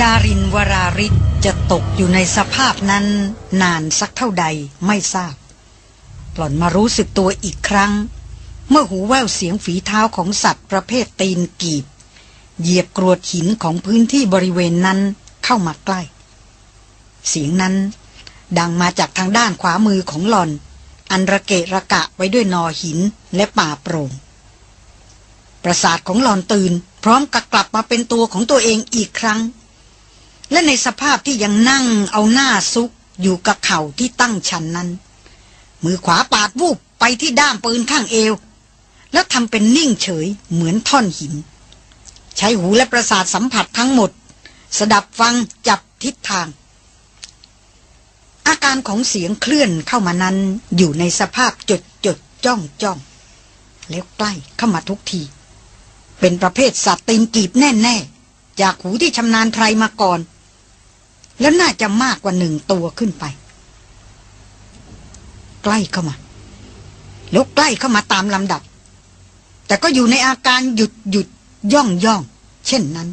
ดารินวราริศจะตกอยู่ในสภาพนั้นนานสักเท่าใดไม่ทราบ หล่อนมารู้สึกตัวอีกครั้ง เมื่อหูแววเสียงฝีเท้าของสัตว์ประเภทตีนกีบ เหยียบกรวดหินของพื้นที่บริเวณนั้นเข้ามาใกล้ เสียงนั้นดังมาจากทางด้านขวามือของหล่อน อันระเกะระกะไว้ด้วยนอหินและป่าโปร่ง ประสาทของหลอนตื่น พร้อมกับกลับมาเป็นตัวของตัวเองอีกครั้ง และในสภาพที่ยังนั่งเอาหน้าซุกอยู่กับเข่าที่ตั้งชันนั้น มือขวาปาดวูบไปที่ด้ามปืนข้างเอว แล้วทำเป็นนิ่งเฉยเหมือนท่อนหิน ใช้หูและประสาทสัมผัสทั้งหมด สดับฟังจับทิศทาง อาการของเสียงเคลื่อนเข้ามานั้นอยู่ในสภาพจดจดจ้องจ้องแล้วใกล้เข้ามาทุกที เป็นประเภทสัตว์ตีนกีบแน่แน่จากหูที่ชำนาญไพรมาก่อน แล้วน่าจะมากกว่าหนึ่งตัวขึ้นไป ใกล้เข้ามาแล้วใกล้เข้ามาตามลำดับ แต่ก็อยู่ในอาการหยุดหยุดย่องย่อง เช่นนั้น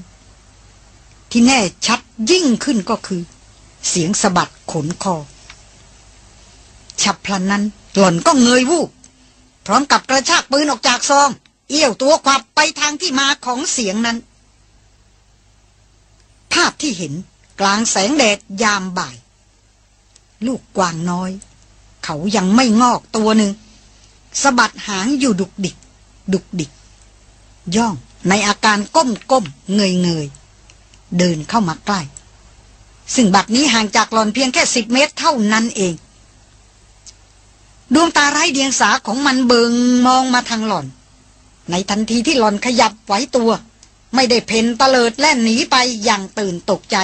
ที่แน่ชัดยิ่งขึ้นก็คือ เสียงสะบัดขนคอ ฉับพลันนั้นหล่อนก็เงยวูบพร้อมกับกระชากปืนออกจากซอง เอี้ยวตัวขวับไปทางที่มาของเสียงนั้น ภาพที่เห็น กลางแสงแดดยามบ่าย ลูกกวางน้อย เขายังไม่งอกตัวหนึ่งสะบัดหางอยู่ดุกดิก ดุกดิก ย่องในอาการก้มก้มเงยเงยเดินเข้ามาใกล้ ซึ่งบัดนี้ห่างจากหลอนเพียงแค่สิบเมตรเท่านั้นเอง ดวงตาไร้เดียงสาของมันเบิงมองมาทางหลอน ในทันทีที่หลอนขยับไหวตัว ไม่ได้เพนตะเลิดแล่นหนีไปอย่างตื่นตกใจ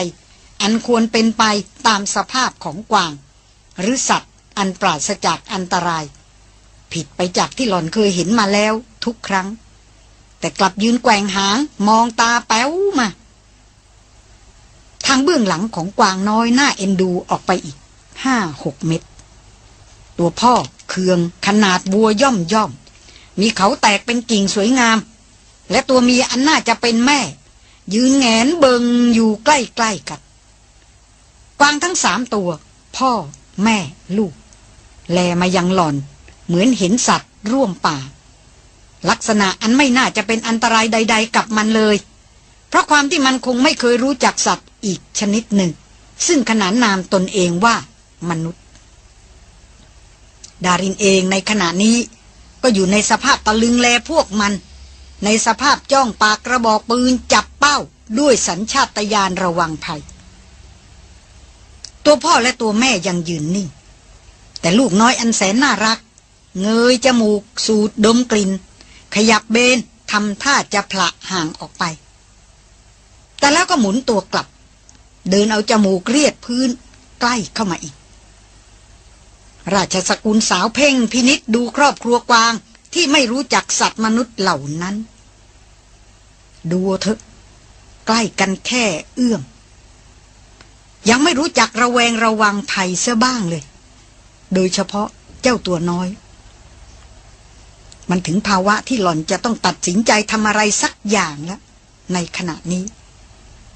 อันควรเป็นไปตามสภาพของกวาง หรือสัตว์อันปราศจากอันตราย ผิดไปจากที่หล่อนเคยเห็นมาแล้วทุกครั้ง แต่กลับยืนแกว่งหางมองตาแป๊วมา ทางเบื้องหลังของกวางน้อยหน้าเอ็นดูออกไปอีกห้าหกเมตร ตัวพ่อเคืองขนาดบัวย่อมย่อม มีเขาแตกเป็นกิ่งสวยงาม และตัวเมียอันน่าจะเป็นแม่ ยืนแงนเบิงอยู่ใกล้ๆกัน กวางทั้งสามตัว พ่อ แม่ ลูก แลมายังหล่อน เหมือนเห็นสัตว์ร่วมป่า ลักษณะอันไม่น่าจะเป็นอันตรายใด ๆ กับมันเลย เพราะความที่มันคงไม่เคยรู้จักสัตว์อีกชนิดหนึ่ง ซึ่งขนานนามตนเองว่ามนุษย์ ดารินเองในขณะนี้ก็อยู่ในสภาพตะลึงแลพวกมัน ในสภาพจ้องปากกระบอกปืนจับเป้าด้วยสัญชาตญาณระวังภัย ตัวพ่อและตัวแม่ยังยืนนิ่ง แต่ลูกน้อยอันแสนน่ารัก เงยจมูก สูดดมกลิ่น ขยับเบนทำท่าจะผละห่างออกไป แต่แล้วก็หมุนตัวกลับ เดินเอาจมูกเรียดพื้นใกล้เข้ามาอีก ราชสกุลสาวเพ่งพินิษดูครอบครัวกวางที่ไม่รู้จักสัตว์มนุษย์เหล่านั้น ดูเถอะ ใกล้กันแค่เอื้อม ยังไม่รู้จักระแวงระวังภัยเสียบ้างเลย โดยเฉพาะเจ้าตัวน้อย มันถึงภาวะที่หล่อนจะต้องตัดสินใจทำอะไรสักอย่างแล้วในขณะนี้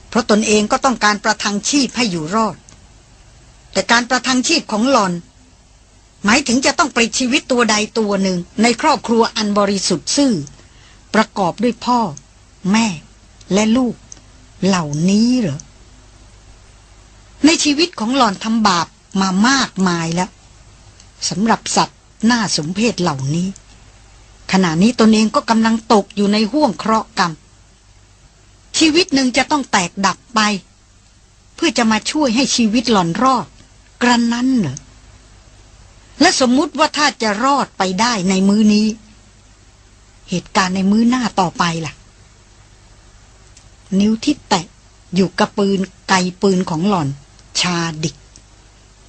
เพราะตนเองก็ต้องการประทังชีพให้อยู่รอด แต่การประทังชีพของหล่อน หมายถึงจะต้องปลิดชีวิตตัวใดตัวหนึ่ง ในครอบครัวอันบริสุทธิ์ซื่อ ประกอบด้วยพ่อ แม่และลูก เหล่านี้เหรอ ในชีวิตของหล่อนทำบาปมามากมายแล้วสำหรับสัตว์หน่าสมเพชเหล่านี้ ขณะนี้ตนเองก็กำลังตกอยู่ในห่วงเคราะห์กรรม ชีวิตหนึ่งจะต้องแตกดับไป เพื่อจะมาช่วยให้ชีวิตหล่อนรอด กระนั้นเหรอและสมมุติว่าถ้าจะรอดไปได้ในมื้อนี้ เหตุการณ์ในมื้อหน้าต่อไปล่ะ นิ้วที่แตะอยู่กับปืนไกปืนของหล่อน ชาดิก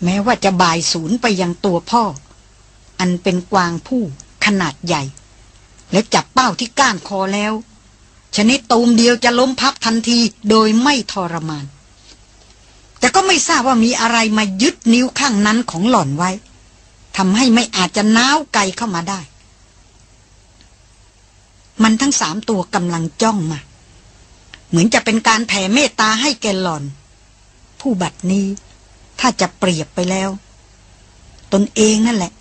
แม้ว่าจะบ่ายศูนย์ไปยังตัวพ่อ อันเป็นกวางผู้ขนาดใหญ่ และจับเป้าที่ก้านคอแล้ว ชนิดตูมเดียวจะล้มพับทันทีโดยไม่ทรมาน แต่ก็ไม่ทราบว่ามีอะไรมายึดนิ้วข้างนั้นของหล่อนไว้ทำให้ไม่อาจจะน้าวไกลเข้ามาได้ มันทั้งสามตัวกำลังจ้องมา เหมือนจะเป็นการแผ่เมตตาให้แกหล่อน ผู้บัดนี้ ถ้าจะเปรียบไปแล้ว ตนเองนั่นแหละ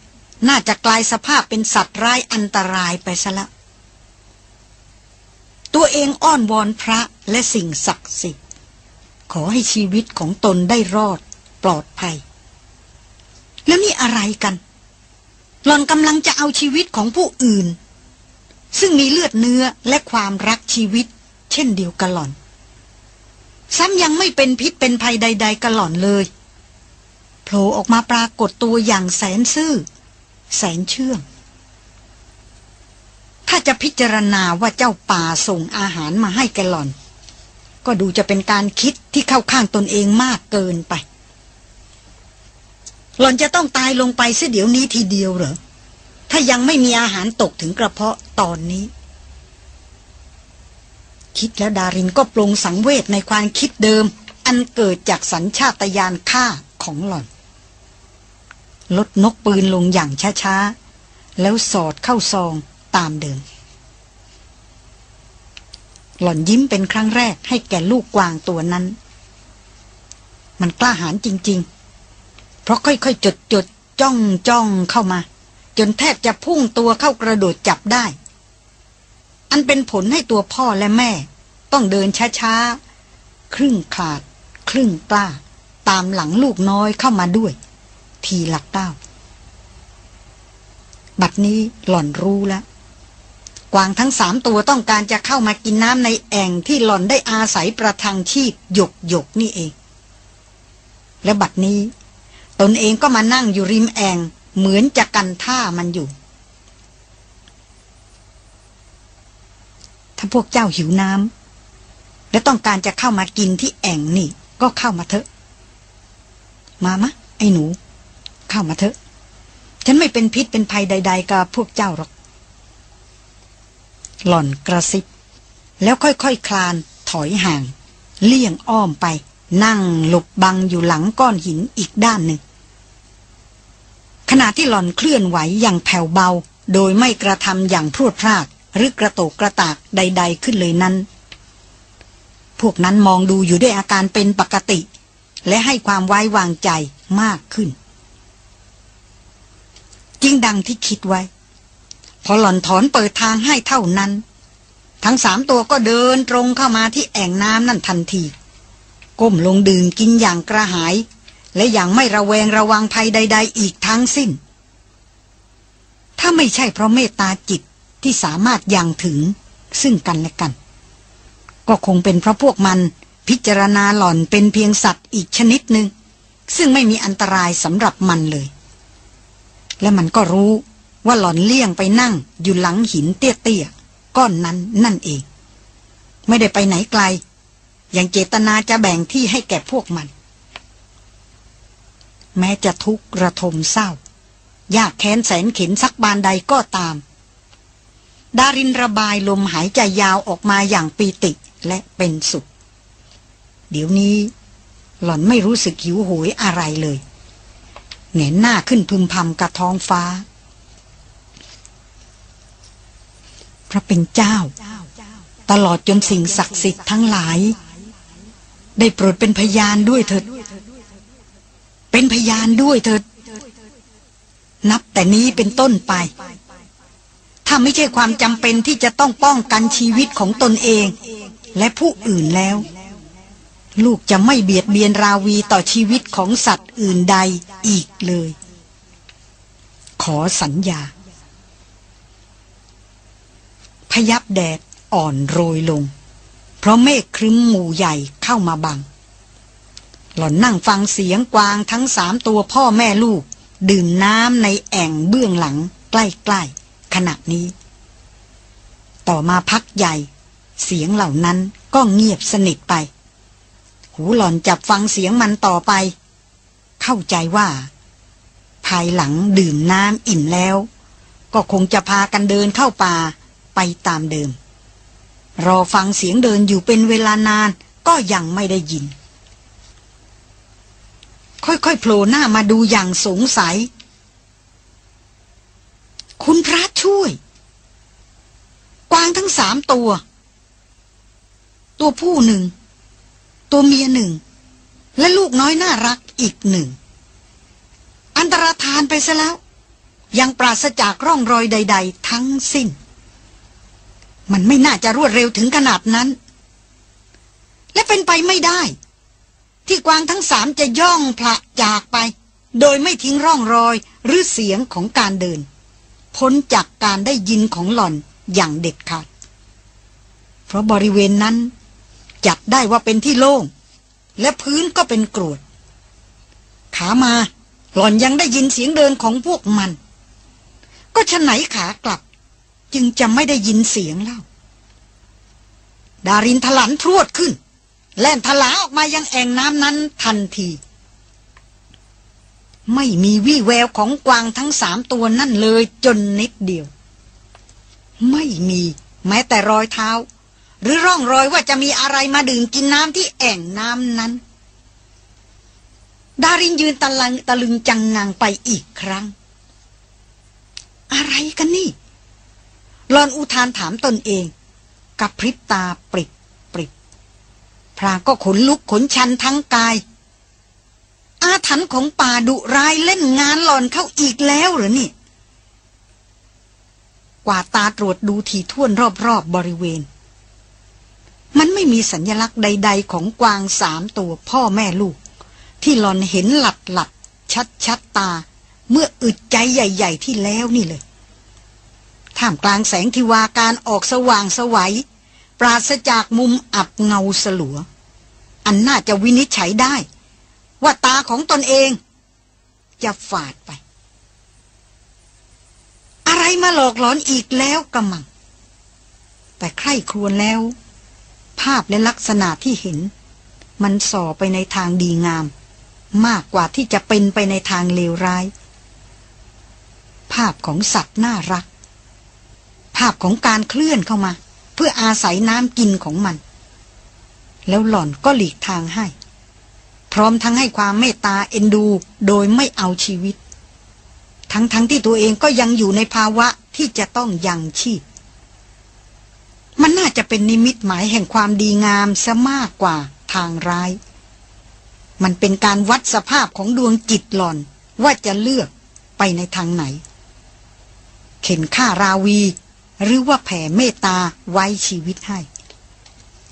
น่าจะกลายสภาพเป็นสัตว์ร้ายอันตรายไปซะละ ตัวเองอ้อนวอนพระและสิ่งศักดิ์สิทธิ์ ขอให้ชีวิตของตนได้รอดปลอดภัย แล้วนี่อะไรกัน หลอนกำลังจะเอาชีวิตของผู้อื่น ซึ่งมีเลือดเนื้อและความรักชีวิต เช่นเดียวกันหล่อน ซ้ำยังไม่เป็นพิษเป็นภัยใด ๆกันหล่อนเลยโผล่ออกมาปรากฏตัวอย่างแสนซื่อ แสนเชื่อง ถ้าจะพิจารณาว่าเจ้าป่าส่งอาหารมาให้แกหล่อน ก็ดูจะเป็นการคิดที่เข้าข้างตนเองมากเกินไป หล่อนจะต้องตายลงไปเสียเดี๋ยวนี้ทีเดียวเหรอ ถ้ายังไม่มีอาหารตกถึงกระเพาะตอนนี้ คิดแล้วดารินก็ปรงสังเวชในความคิดเดิม อันเกิดจากสัญชาตญาณฆ่าของหล่อน ลดนกปืนลงอย่างช้าๆ แล้วสอดเข้าซองตามเดิม หล่อนยิ้มเป็นครั้งแรกให้แก่ลูกกวางตัวนั้น มันกล้าหาญจริง ๆ เพราะค่อยๆจดจดจ้องจ้องเข้ามา จนแทบจะพุ่งตัวเข้ากระโดดจับได้ อันเป็นผลให้ตัวพ่อและแม่ ต้องเดินช้าๆ ครึ่งขาด ครึ่งกล้า ตามหลังลูกน้อยเข้ามาด้วย ทีหลักเต้า บัดนี้หล่อนรู้แล้ว กวางทั้งสามตัวต้องการจะเข้ามากินน้ำในแอ่งที่หล่อนได้อาศัยประทังชีพหยกหยกนี่เอง และบัดนี้ ตนเองก็มานั่งอยู่ริมแอ่งเหมือนจะกันท่ามันอยู่ ถ้าพวกเจ้าหิวน้ำและต้องการจะเข้ามากินที่แอ่งนี่ ก็เข้ามาเถอะ มามะ ไอ้หนู เข้ามาเถอะ ฉันไม่เป็นพิษเป็นภัยใด ๆ กับพวกเจ้าหรอก หล่อนกระซิบ แล้วค่อยๆคคลานถอยห่าง เลี่ยงอ้อมไป นั่งหลบบังอยู่หลังก้อนหินอีกด้านหนึ่งขณะที่หล่อนเคลื่อนไหวอย่างแผ่วเบา โดยไม่กระทำอย่างพรวดพลาด หรือกระโตกกระตากใด ๆ ขึ้นเลยนั้น พวกนั้นมองดูอยู่ด้วยอาการเป็นปกติ และให้ความไว้วางใจมากขึ้นจริงดังที่คิดไว้ พอหล่อนถอนเปิดทางให้เท่านั้น ทั้งสามตัวก็เดินตรงเข้ามาที่แอ่งน้ำนั่นทันที ก้มลงดื่มกินอย่างกระหาย และอย่างไม่ระแวงระวังภัยใด ๆ อีกทั้งสิ้น ถ้าไม่ใช่เพราะเมตตาจิต ที่สามารถยังถึงซึ่งกันและกัน ก็คงเป็นเพราะพวกมันพิจารณาหล่อนเป็นเพียงสัตว์อีกชนิดหนึ่ง ซึ่งไม่มีอันตรายสำหรับมันเลย และมันก็รู้ว่าหล่อนเลี่ยงไปนั่งอยู่หลังหินเตี้ยๆก้อนนั้นนั่นเอง ไม่ได้ไปไหนไกล อย่างเจตนาจะแบ่งที่ให้แก่พวกมัน แม้จะทุกข์ระทมเศร้า ยากแค้นแสนเข็นสักบานใดก็ตาม ดารินระบายลมหายใจยาวออกมาอย่างปีติและเป็นสุข เดี๋ยวนี้ หล่อนไม่รู้สึกหิวโหยอะไรเลยเหงนหน้าขึ้นพึมพำกับท้องฟ้า พระเป็นเจ้า ตลอดจนสิ่งศักดิ์สิทธิ์ทั้งหลาย ได้โปรดเป็นพยานด้วยเถิด เป็นพยานด้วยเถิด นับแต่นี้เป็นต้นไป ถ้าไม่ใช่ความจำเป็นที่จะต้องป้องกันชีวิตของตนเอง และผู้อื่นแล้ว ลูกจะไม่เบียดเบียนราวีต่อชีวิตของสัตว์อื่นใดอีกเลย ขอสัญญา พยับแดดอ่อนโรยลง เพราะเมฆครึ้มหมู่ใหญ่เข้ามาบัง หล่อนนั่งฟังเสียงกวางทั้งสามตัวพ่อแม่ลูก ดื่มน้ำในแอ่งเบื้องหลังใกล้ๆ ขณะนี้ ต่อมาพักใหญ่ เสียงเหล่านั้นก็เงียบสนิทไป หูหล่อนจับฟังเสียงมันต่อไป เข้าใจว่า ภายหลังดื่มน้ำอิ่มแล้ว ก็คงจะพากันเดินเข้าป่าไปตามเดิม รอฟังเสียงเดินอยู่เป็นเวลานานก็ยังไม่ได้ยิน ค่อยๆโผล่หน้ามาดูอย่างสงสัย คุณพระช่วย กวางทั้งสามตัว ตัวผู้หนึ่ง ตัวเมียหนึ่ง และลูกน้อยน่ารักอีกหนึ่ง อันตรธานไปซะแล้ว ยังปราศจากร่องรอยใด ๆ ทั้งสิ้น มันไม่น่าจะรวดเร็วถึงขนาดนั้น และเป็นไปไม่ได้ ที่กวางทั้งสามจะย่องพละจากไป โดยไม่ทิ้งร่องรอยหรือเสียงของการเดิน พ้นจากการได้ยินของหล่อนอย่างเด็ดขาด เพราะบริเวณนั้น จัดได้ว่าเป็นที่โล่ง และพื้นก็เป็นกรวด ขามาหล่อนยังได้ยินเสียงเดินของพวกมัน ก็ฉะไหนขากลับ จึงจะไม่ได้ยินเสียงเล่า ดารินทลันพรวดขึ้น แล่นทลาออกมายังแอ่งน้ำนั้นทันที ไม่มีวี่แววของกวางทั้งสามตัวนั่นเลยจนนิดเดียว ไม่มีแม้แต่รอยเท้า หรือร่องรอยว่าจะมีอะไรมาดื่มกินน้ำที่แอ่งน้ำนั้น ดารินยืนตะลังตะลึงจังงังไปอีกครั้ง อะไรกันนี่หลอนอุทานถามตนเอง กับพริบตาปริบปริบพรางก็ขนลุกขนชันทั้งกาย อาถรรพ์ของป่าดุร้ายเล่นงานหลอนเข้าอีกแล้วหรือนี่ กว่าตาตรวจดูทีท่วนรอบๆบบริเวณ มันไม่มีสัญญลักษณ์ใด ๆ ของกวางสามตัวพ่อแม่ลูก ที่หลอนเห็นหลัดหลัดชัดชัดตา เมื่ออึดใจใหญ่ ๆ ที่แล้วนี่เลย ท่ามกลางแสงทิวาการออกสว่างสวัยปราศจากมุมอับเงาสลัว อันน่าจะวินิจฉัยได้ ว่าตาของตนเอง จะฝาดไป อะไรมาหลอกหลอนอีกแล้วกำมัง แต่ใคร่ครวญแล้ว ภาพและลักษณะที่เห็น มันส่อไปในทางดีงาม มากกว่าที่จะเป็นไปในทางเลวร้าย ภาพของสัตว์น่ารัก ภาพของการเคลื่อนเข้ามา เพื่ออาศัยน้ำกินของมัน แล้วหล่อนก็หลีกทางให้ ร้อมทั้งให้ความเมตตาเอ็นดู โดยไม่เอาชีวิต ทั้งๆทที่ตัวเองก็ยังอยู่ในภาวะที่จะต้องยังชีพ มันน่าจะเป็นนิมิตหมายแห่งความดีงามซะมากกว่าทางร้าย มันเป็นการวัดสภาพของดวงจิตหล่อนว่าจะเลือกไปในทางไหน เข็นฆ่าราวี หรือว่าแผ่เมตตาไว้ชีวิตให้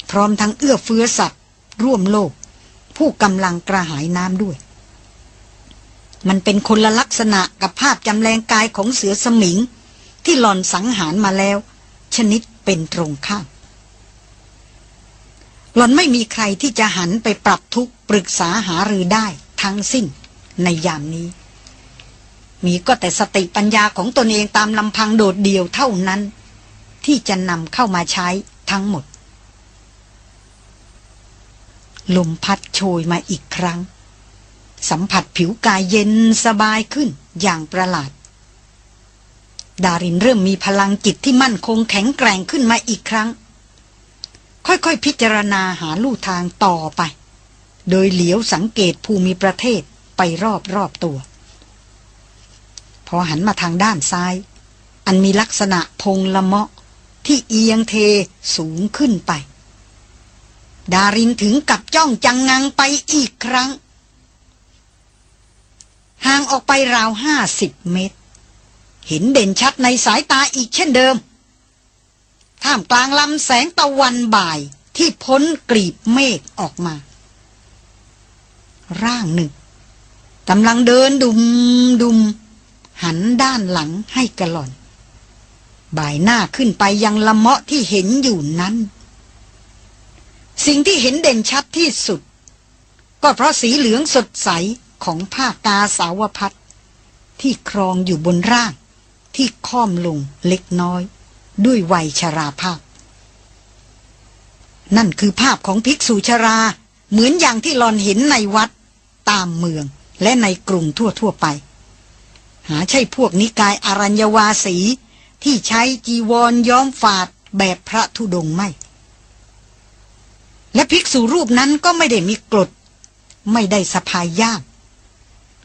พร้อมทั้งเอื้อเฟื้อสัตว์ ร่วมโลก ผู้กำลังกระหายน้ำด้วย มันเป็นคนละลักษณะกับภาพจำแรงกายของเสือสมิง ที่หลอนสังหารมาแล้ว ชนิดเป็นตรงข้ามหลอนไม่มีใครที่จะหันไปปรับทุกปรึกษาหารือได้ทั้งสิ้นในยามนี้ มีก็แต่สติปัญญาของตนเองตามลำพังโดดเดี่ยวเท่านั้น ที่จะนำเข้ามาใช้ทั้งหมด ลมพัดโชยมาอีกครั้ง สัมผัสผิวกายเย็นสบายขึ้นอย่างประหลาด ดารินเริ่มมีพลังจิตที่มั่นคงแข็งแกร่งขึ้นมาอีกครั้ง ค่อยๆพิจารณาหาลู่ทางต่อไป โดยเหลียวสังเกตภูมิประเทศไปรอบๆตัว พอหันมาทางด้านซ้าย อันมีลักษณะพงละเมาะที่เอียงเทสูงขึ้นไป ดารินถึงกับจ้องจังงังไปอีกครั้ง ห่างออกไปราวห้าสิบเมตร เห็นเด่นชัดในสายตาอีกเช่นเดิม ท่ามกลางลำแสงตะวันบ่ายที่พ้นกลีบเมฆออกมา ร่างหนึ่งกำลังเดินดุมดุม หันด้านหลังให้กระหล่อน บ่ายหน้าขึ้นไปยังละเมาะที่เห็นอยู่นั้น สิ่งที่เห็นเด่นชัดที่สุด ก็เพราะสีเหลืองสดใสของผ้ากาสาวพัดที่ครองอยู่บนร่าง ที่ค่อมลงเล็กน้อย ด้วยวัยชราภาพ นั่นคือภาพของภิกษุชรา เหมือนอย่างที่หลอนเห็นในวัด ตามเมืองและในกรุงทั่วๆไป หาใช่พวกนิกายอารัญญวาสี ที่ใช้จีวรย้อมฝาดแบบพระธุดงไม่ และภิกษุรูปนั้นก็ไม่ได้มีกรด ไม่ได้สะพายย่าม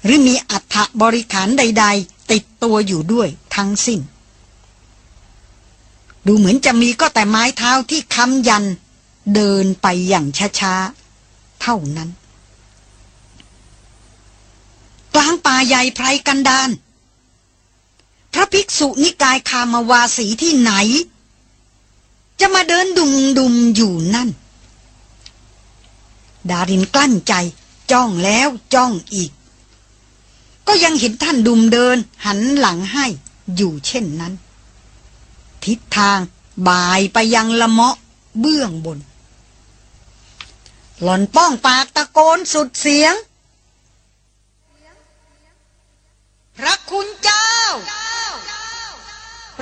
หรือมีอัฐบริขารใด ๆ ติดตัวอยู่ด้วยทั้งสิ้น ดูเหมือนจะมีก็แต่ไม้เท้าที่ค้ำยันเดินไปอย่างช้าๆ เท่านั้น กลางป่าใหญ่ไพรกันดานพระภิกษุนิกายคามาวาสีที่ไหน จะมาเดินดุมดุมอยู่นั่น ดารินกลั้นใจ จ้องแล้วจ้องอีก ก็ยังเห็นท่านดุมเดิน หันหลังให้อยู่เช่นนั้น ทิศทางบ่ายไปยังละเมาะเบื้องบน หล่อนป้องปากตะโกนสุดเสียง พระคุณเจ้า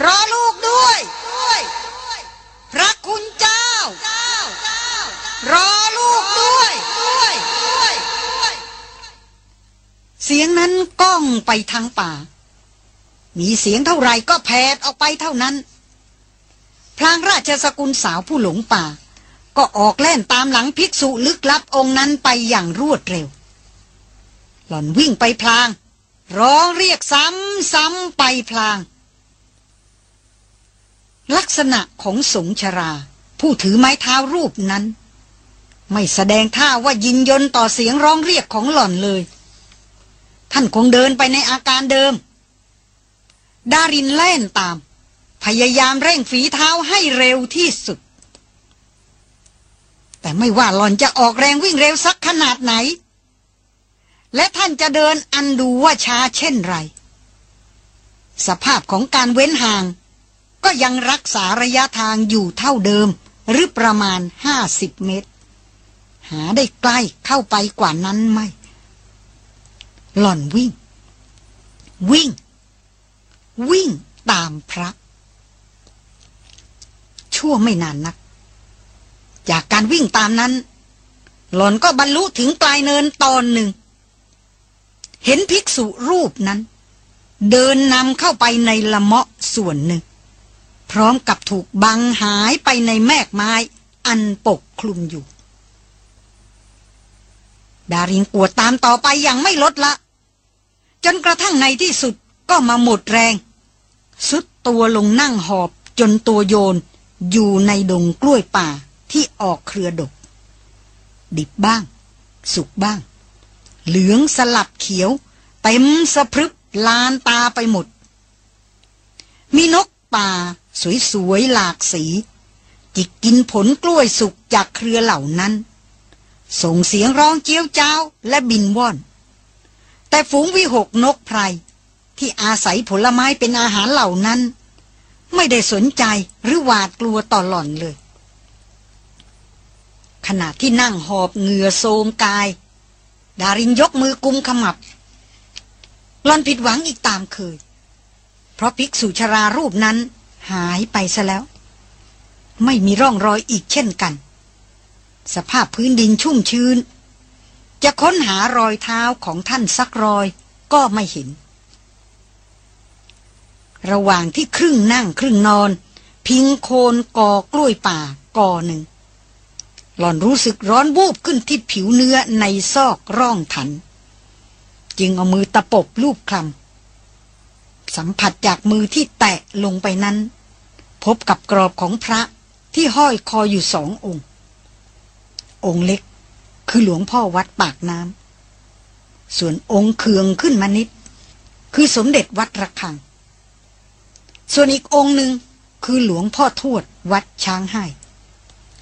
รอลูกด้วย พระคุณเจ้า รอลูกด้วย เสียงนั้นก้องไปทางป่า มีเสียงเท่าไรก็แผดออกไปเท่านั้น พลางราชสกุลสาวผู้หลงป่า ก็ออกแล่นตามหลังภิกษุลึกลับองค์นั้นไปอย่างรวดเร็ว หล่อนวิ่งไปพลาง ร้องเรียกซ้ำซ้ำไปพลาง ลักษณะของสงชรา ผู้ถือไม้เท้ารูปนั้น ไม่แสดงท่าว่ายินยนต่อเสียงร้องเรียกของหล่อนเลย ท่านคงเดินไปในอาการเดิม ดารินแล่นตาม พยายามเร่งฝีเท้าให้เร็วที่สุด แต่ไม่ว่าหล่อนจะออกแรงวิ่งเร็วสักขนาดไหน และท่านจะเดินอันดูว่าช้าเช่นไร สภาพของการเว้นห่าง ก็ยังรักษาระยะทางอยู่เท่าเดิม หรือประมาณห้าสิบเมตร หาได้ใกล้เข้าไปกว่านั้นไม่ หล่อนวิ่ง วิ่ง วิ่งตามพระ ชั่วไม่นานนัก จากการวิ่งตามนั้น หล่อนก็บรรลุถึงปลายเนินตอนหนึ่ง เห็นภิกษุรูปนั้น เดินนำเข้าไปในละเมาะส่วนหนึ่ง พร้อมกับถูกบังหายไปในแมกไม้อันปกคลุมอยู่ ดาริงปวดตามต่อไปอย่างไม่ลดละ จนกระทั่งในที่สุดก็มาหมดแรง สุดตัวลงนั่งหอบจนตัวโยน อยู่ในดงกล้วยป่าที่ออกเครือดก ดิบบ้าง สุกบ้าง เหลืองสลับเขียว เต็มสะพรึบลานตาไปหมด มีนกป่า สวยๆหลากสี จิกกินผลกล้วยสุกจากเครือเหล่านั้น ส่งเสียงร้องเจียวจ้าวและบินว่อน แต่ฝูงวิหกนกไพรที่อาศัยผลไม้เป็นอาหารเหล่านั้น ไม่ได้สนใจหรือหวาดกลัวต่อหล่อนเลย ขณะที่นั่งหอบเหงื่อโซมกาย ดารินยกมือกุมขมับหลอนผิดหวังอีกตามเคย เพราะภิกษุชรารูปนั้นหายไปซะแล้ว ไม่มีร่องรอยอีกเช่นกัน สภาพพื้นดินชุ่มชื้น จะค้นหารอยเท้าของท่านสักรอยก็ไม่เห็น ระหว่างที่ครึ่งนั่งครึ่งนอน พิงโคนกอกล้วยป่ากอหนึ่ง หล่อนรู้สึกร้อนวูบขึ้นที่ผิวเนื้อในซอกร่องถัน จึงเอามือตะปบลูบคลำสัมผัสจากมือที่แตะลงไปนั้น พบกับกรอบของพระที่ห้อยคออยู่สององค์ องค์เล็ก คือหลวงพ่อวัดปากน้ำส่วนองค์เคืองขึ้นมานิด คือสมเด็จวัดระฆัง ส่วนอีกองค์หนึ่งคือหลวงพ่อทวดวัดช้างให้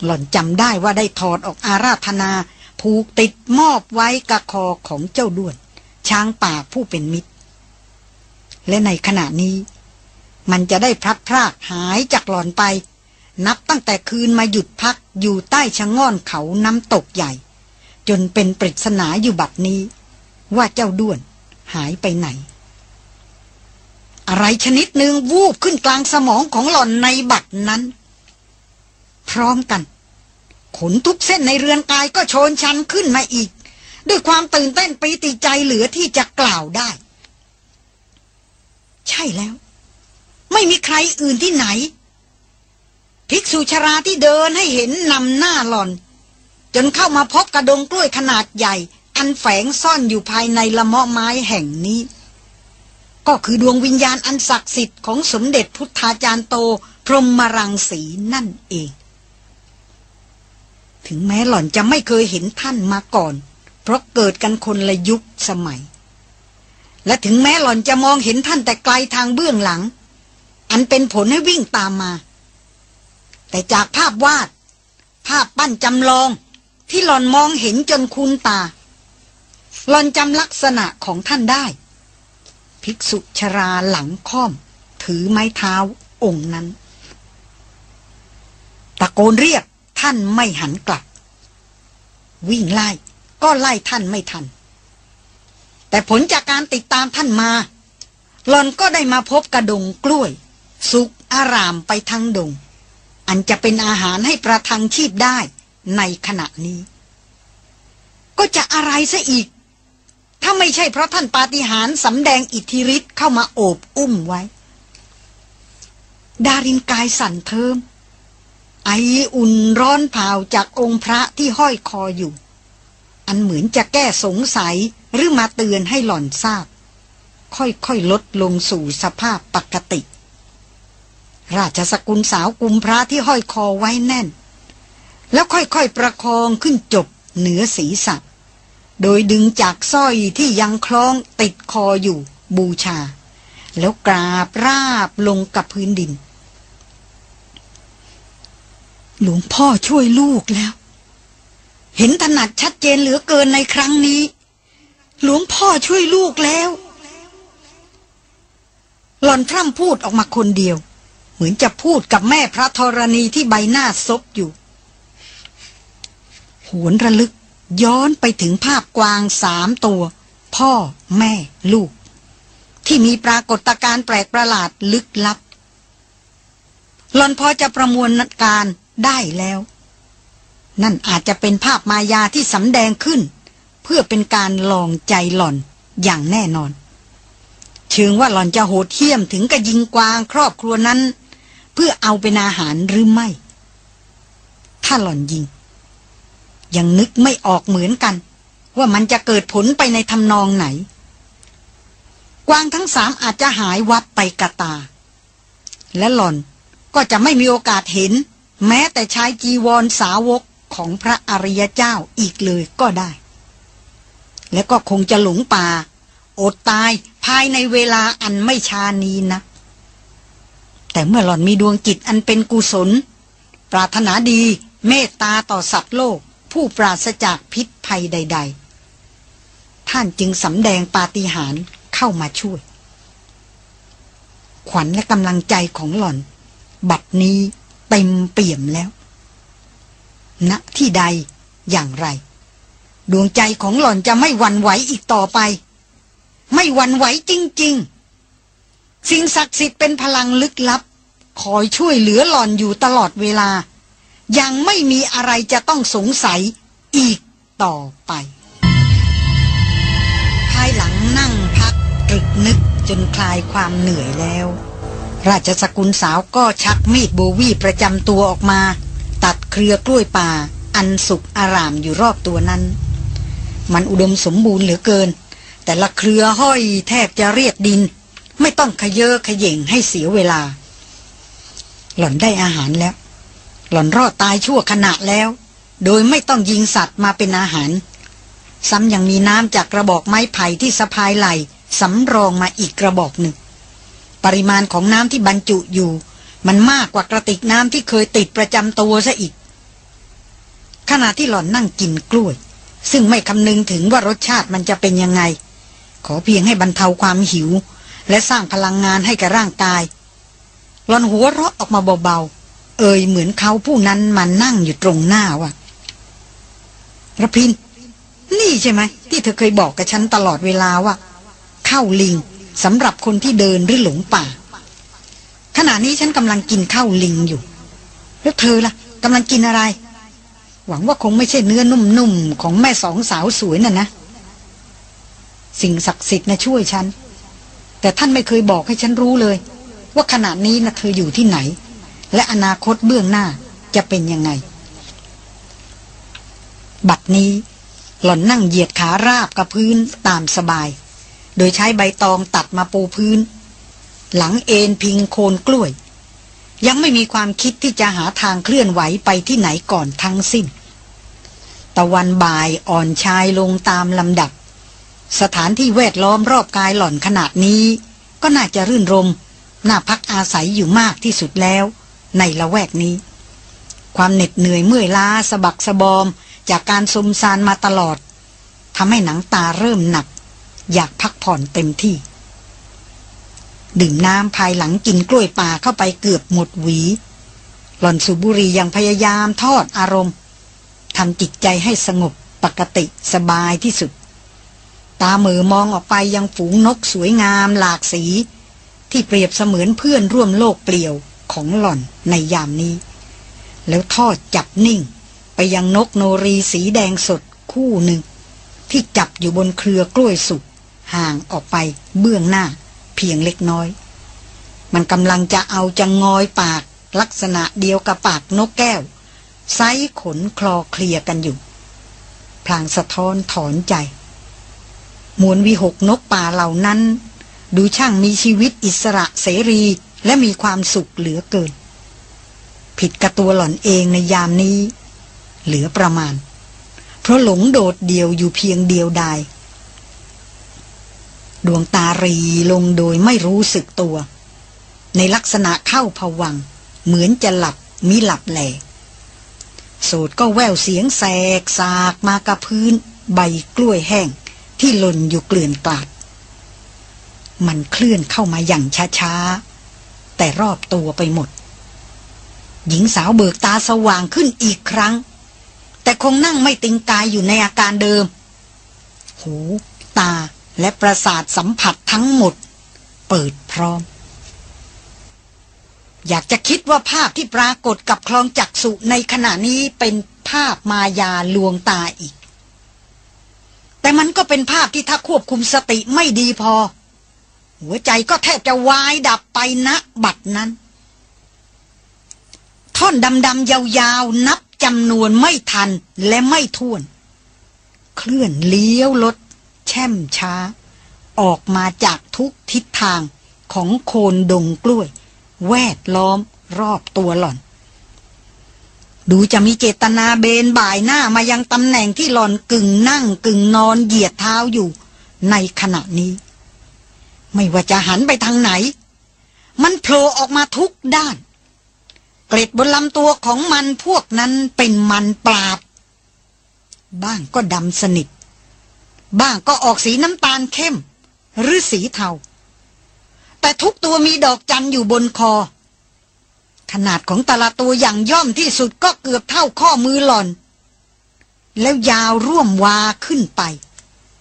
หล่อนจำได้ว่าได้ถอดออกอาราธนาผูกติดมอบไว้กับคอของเจ้าด้วน ช้างป่าผู้เป็นมิตร และในขณะนี้ มันจะได้พลัดพรากหายจากหล่อนไป นับตั้งแต่คืนมาหยุดพักอยู่ใต้ชะง่อนเขาน้ำตกใหญ่ จนเป็นปริศนาอยู่บัดนี้ ว่าเจ้าด้วนหายไปไหน อะไรชนิดหนึ่งวูบขึ้นกลางสมองของหล่อนในบัดนั้น พร้อมกัน ขนทุกเส้นในเรือนกายก็โชนชันขึ้นมาอีก ด้วยความตื่นเต้นปีติใจเหลือที่จะกล่าวได้ ใช่แล้ว ไม่มีใครอื่นที่ไหน ภิกษุชราที่เดินให้เห็นนำหน้าหล่อน จนเข้ามาพบกระดงกล้วยขนาดใหญ่ อันแฝงซ่อนอยู่ภายในละเมาะไม้แห่งนี้ ก็คือดวงวิญญาณอันศักดิ์สิทธิ์ของสมเด็จพุทธาจารย์โต พรหมรังสีนั่นเอง ถึงแม้หล่อนจะไม่เคยเห็นท่านมาก่อน เพราะเกิดกันคนละยุคสมัย และถึงแม้หล่อนจะมองเห็นท่านแต่ไกลทางเบื้องหลัง อันเป็นผลให้วิ่งตามมา แต่จากภาพวาด ภาพปั้นจำลองที่หลอนมองเห็นจนคุ้นตา หลอนจำลักษณะของท่านได้ ภิกษุชราหลังค่อม ถือไม้เท้าองค์นั้น ตะโกนเรียกท่านไม่หันกลับ วิ่งไล่ก็ไล่ท่านไม่ทัน แต่ผลจากการติดตามท่านมาหลอนก็ได้มาพบกระดงกล้วย สุกอารามไปทั้งดง อันจะเป็นอาหารให้ประทังชีพได้ในขณะนี้ ก็จะอะไรซะอีก ถ้าไม่ใช่เพราะท่านปาฏิหาริย์สำแดงอิทธิฤทธิ์เข้ามาโอบอุ้มไว้ ดารินกายสั่นเทิม ไออุ่นร้อนเผาจากองค์พระที่ห้อยคออยู่ อันเหมือนจะแก้สงสัยหรือมาเตือนให้หล่อนทราบ ค่อยๆลดลงสู่สภาพปกติ ราชสกุลสาวกุมพระที่ห้อยคอไว้แน่น แล้วค่อยๆประคองขึ้นจบเหนือศีรษะ โดยดึงจากสร้อยที่ยังคล้องติดคออยู่บูชา แล้วกราบราบลงกับพื้นดิน หลวงพ่อช่วยลูกแล้ว เห็นถนัดชัดเจนเหลือเกินในครั้งนี้ หลวงพ่อช่วยลูกแล้ว หล่อนพร่ำพูดออกมาคนเดียว เหมือนจะพูดกับแม่พระธรณีที่ใบหน้าซบอยู่ หวนระลึกย้อนไปถึงภาพกวางสามตัว พ่อแม่ลูก ที่มีปรากฏการณ์แปลกประหลาดลึกลับหลอนพอจะประมวลการได้แล้ว นั่นอาจจะเป็นภาพมายาที่สำแดงขึ้น เพื่อเป็นการลองใจหล่อนอย่างแน่นอน เชิงว่าหล่อนจะโหดเหี้ยมถึงกับยิงกวางครอบครัวนั้น พื่อเอาเป็นอาหารหรือไม่ ถ้าหล่อนยิง ยังนึกไม่ออกเหมือนกัน ว่ามันจะเกิดผลไปในทำนองไหน กวางทั้งสามอาจจะหายวับไปกระตา และหล่อนก็จะไม่มีโอกาสเห็น แม้แต่ชายจีวรสาวกของพระอริยเจ้าอีกเลยก็ได้ และก็คงจะหลงป่า อดตายภายในเวลาอันไม่ชานี้นะ แต่เมื่อหล่อนมีดวงจิตอันเป็นกุศล ปรารถนาดีเมตตาต่อสัตว์โลก ผู้ปราศจากพิษภัยใด ๆ ท่านจึงสำแดงปาฏิหาริย์เข้ามาช่วย ขวัญและกำลังใจของหล่อน บัดนี้เต็มเปี่ยมแล้วณที่ใดอย่างไร ดวงใจของหล่อนจะไม่หวั่นไหวอีกต่อไป ไม่หวั่นไหวจริง ๆ สิ่งศักดิ์สิทธิ์เป็นพลังลึกลับ คอยช่วยเหลือหล่อนอยู่ตลอดเวลา ยังไม่มีอะไรจะต้องสงสัยอีกต่อไป ภายหลังนั่งพักตรึกนึกจนคลายความเหนื่อยแล้ว ราชสกุลสาวก็ชักมีดโบวีประจำตัวออกมา ตัดเครือกล้วยป่า อันสุกอารามอยู่รอบตัวนั้น มันอุดมสมบูรณ์เหลือเกิน แต่ละเครือห้อยแทบจะเรียดดิน ไม่ต้องขยเยอขย่งให้เสียเวลา หล่อนได้อาหารแล้ว หล่อนรอดตายชั่วขณะแล้ว โดยไม่ต้องยิงสัตว์มาเป็นอาหาร ซ้ำยังมีน้ำจากกระบอกไม้ไผ่ที่สะพายไหลสำรองมาอีกกระบอกหนึ่ง ปริมาณของน้ำที่บรรจุอยู่ มันมากกว่ากระติกน้ำที่เคยติดประจำตัวซะอีก ขณะที่หล่อนนั่งกินกล้วย ซึ่งไม่คำนึงถึงว่ารสชาติมันจะเป็นยังไง ขอเพียงให้บรรเทาความหิว และสร้างพลังงานให้กับร่างกาย หลอนหัวเราะออกมาเบาๆ เอ่ยเหมือนเขาผู้นั้นมานั่งอยู่ตรงหน้าว่ะระพิน นี่ใช่ไหม ที่เธอเคยบอกกับฉันตลอดเวลาว่า เข้าลิงสำหรับคนที่เดินหรือหลงป่า ขณะนี้ฉันกำลังกินข้าวลิงอยู่ แล้วเธอล่ะกำลังกินอะไร หวังว่าคงไม่ใช่เนื้อนุ่มๆ ของแม่สองสาวสวยน่ะนะ สิ่งศักดิ์สิทธิ์นะช่วยฉัน แต่ท่านไม่เคยบอกให้ฉันรู้เลย ว่าขณะนี้นะเธออยู่ที่ไหน และอนาคตเบื้องหน้าจะเป็นยังไง บัดนี้ หล่อนนั่งเหยียดขาราบกับพื้นตามสบาย โดยใช้ใบตองตัดมาปูพื้น หลังเอ็นพิงโคนกล้วย ยังไม่มีความคิดที่จะหาทางเคลื่อนไหวไปที่ไหนก่อนทั้งสิ้น ตะวันบ่ายอ่อนชายลงตามลำดับ สถานที่แวดล้อมรอบกายหล่อนขนาดนี้ ก็น่าจะรื่นรม น่าพักอาศัยอยู่มากที่สุดแล้ว ในละแวกนี้ ความเหน็ดเหนื่อยเมื่อยล้าสะบักสะบอม จากการสมซานมาตลอดทำให้หนังตาเริ่มหนัก อยากพักผ่อนเต็มที่ ดื่มน้ำภายหลังกินกล้วยป่าเข้าไปเกือบหมดหวี หล่อนสูบบุหรี่ยังพยายามทอดอารมณ์ทำจิตใจให้สงบปกติสบายที่สุด ตาเหมือมองออกไปยังฝูงนกสวยงามหลากสี ที่เปรียบเสมือนเพื่อนร่วมโลกเปลี่ยวของหล่อนในยามนี้ แล้วทอดจับนิ่ง ไปยังนกโนรีสีแดงสดคู่หนึ่ง ที่จับอยู่บนเครือกล้วยสุกห่างออกไปเบื้องหน้าเพียงเล็กน้อย มันกำลังจะเอาจะงอยปากลักษณะเดียวกับปากนกแก้ว ไซขนคลอเคลียกันอยู่ พลางสะท้อนถอนใจ มวลวิหกนกป่าเหล่านั้น ดูช่างมีชีวิตอิสระเสรีและมีความสุขเหลือเกิน ผิดกับตัวหล่อนเองในยามนี้ เหลือประมาณ เพราะหลงโดดเดียวอยู่เพียงเดียวดายดวงตารีลงโดยไม่รู้สึกตัว ในลักษณะเข้าผวัง เหมือนจะหลับมิหลับแหลโสดก็แววเสียงแสกสากมากับพื้น ใบกล้วยแห้งที่หล่นอยู่เกลื่อนกลาด มันเคลื่อนเข้ามาอย่างช้าๆ แต่รอบตัวไปหมด หญิงสาวเบิกตาสว่างขึ้นอีกครั้ง แต่คงนั่งไม่ติงกายอยู่ในอาการเดิม หู ตาและประสาทสัมผัสทั้งหมด เปิดพร้อม อยากจะคิดว่าภาพที่ปรากฏกับคลองจักสุในขณะนี้เป็นภาพมายาลวงตาอีก แต่มันก็เป็นภาพที่ถ้าควบคุมสติไม่ดีพอ หัวใจก็แทบจะวายดับไปณบัดนั้น ท่อนดำๆยาวๆ นับจำนวนไม่ทันและไม่ท้วน เคลื่อนเลี้ยวรถแช่มช้า ออกมาจากทุกทิศทางของโคนดงกล้วย แวดล้อมรอบตัวหล่อน ดูจะมีเจตนาเบนบ่ายหน้ามายังตำแหน่งที่หล่อนกึ่งนั่งกึ่งนอนเหยียดเท้าอยู่ในขณะนี้ ไม่ว่าจะหันไปทางไหน มันโผล่ออกมาทุกด้าน เกล็ดบนลำตัวของมันพวกนั้นเป็นมันปราบ บ้างก็ดำสนิท บ้างก็ออกสีน้ำตาลเข้ม หรือสีเทา แต่ทุกตัวมีดอกจันอยู่บนคอ ขนาดของแต่ละตัวอย่างย่อมที่สุดก็เกือบเท่าข้อมือหล่อน แล้วยาวร่วมวาขึ้นไป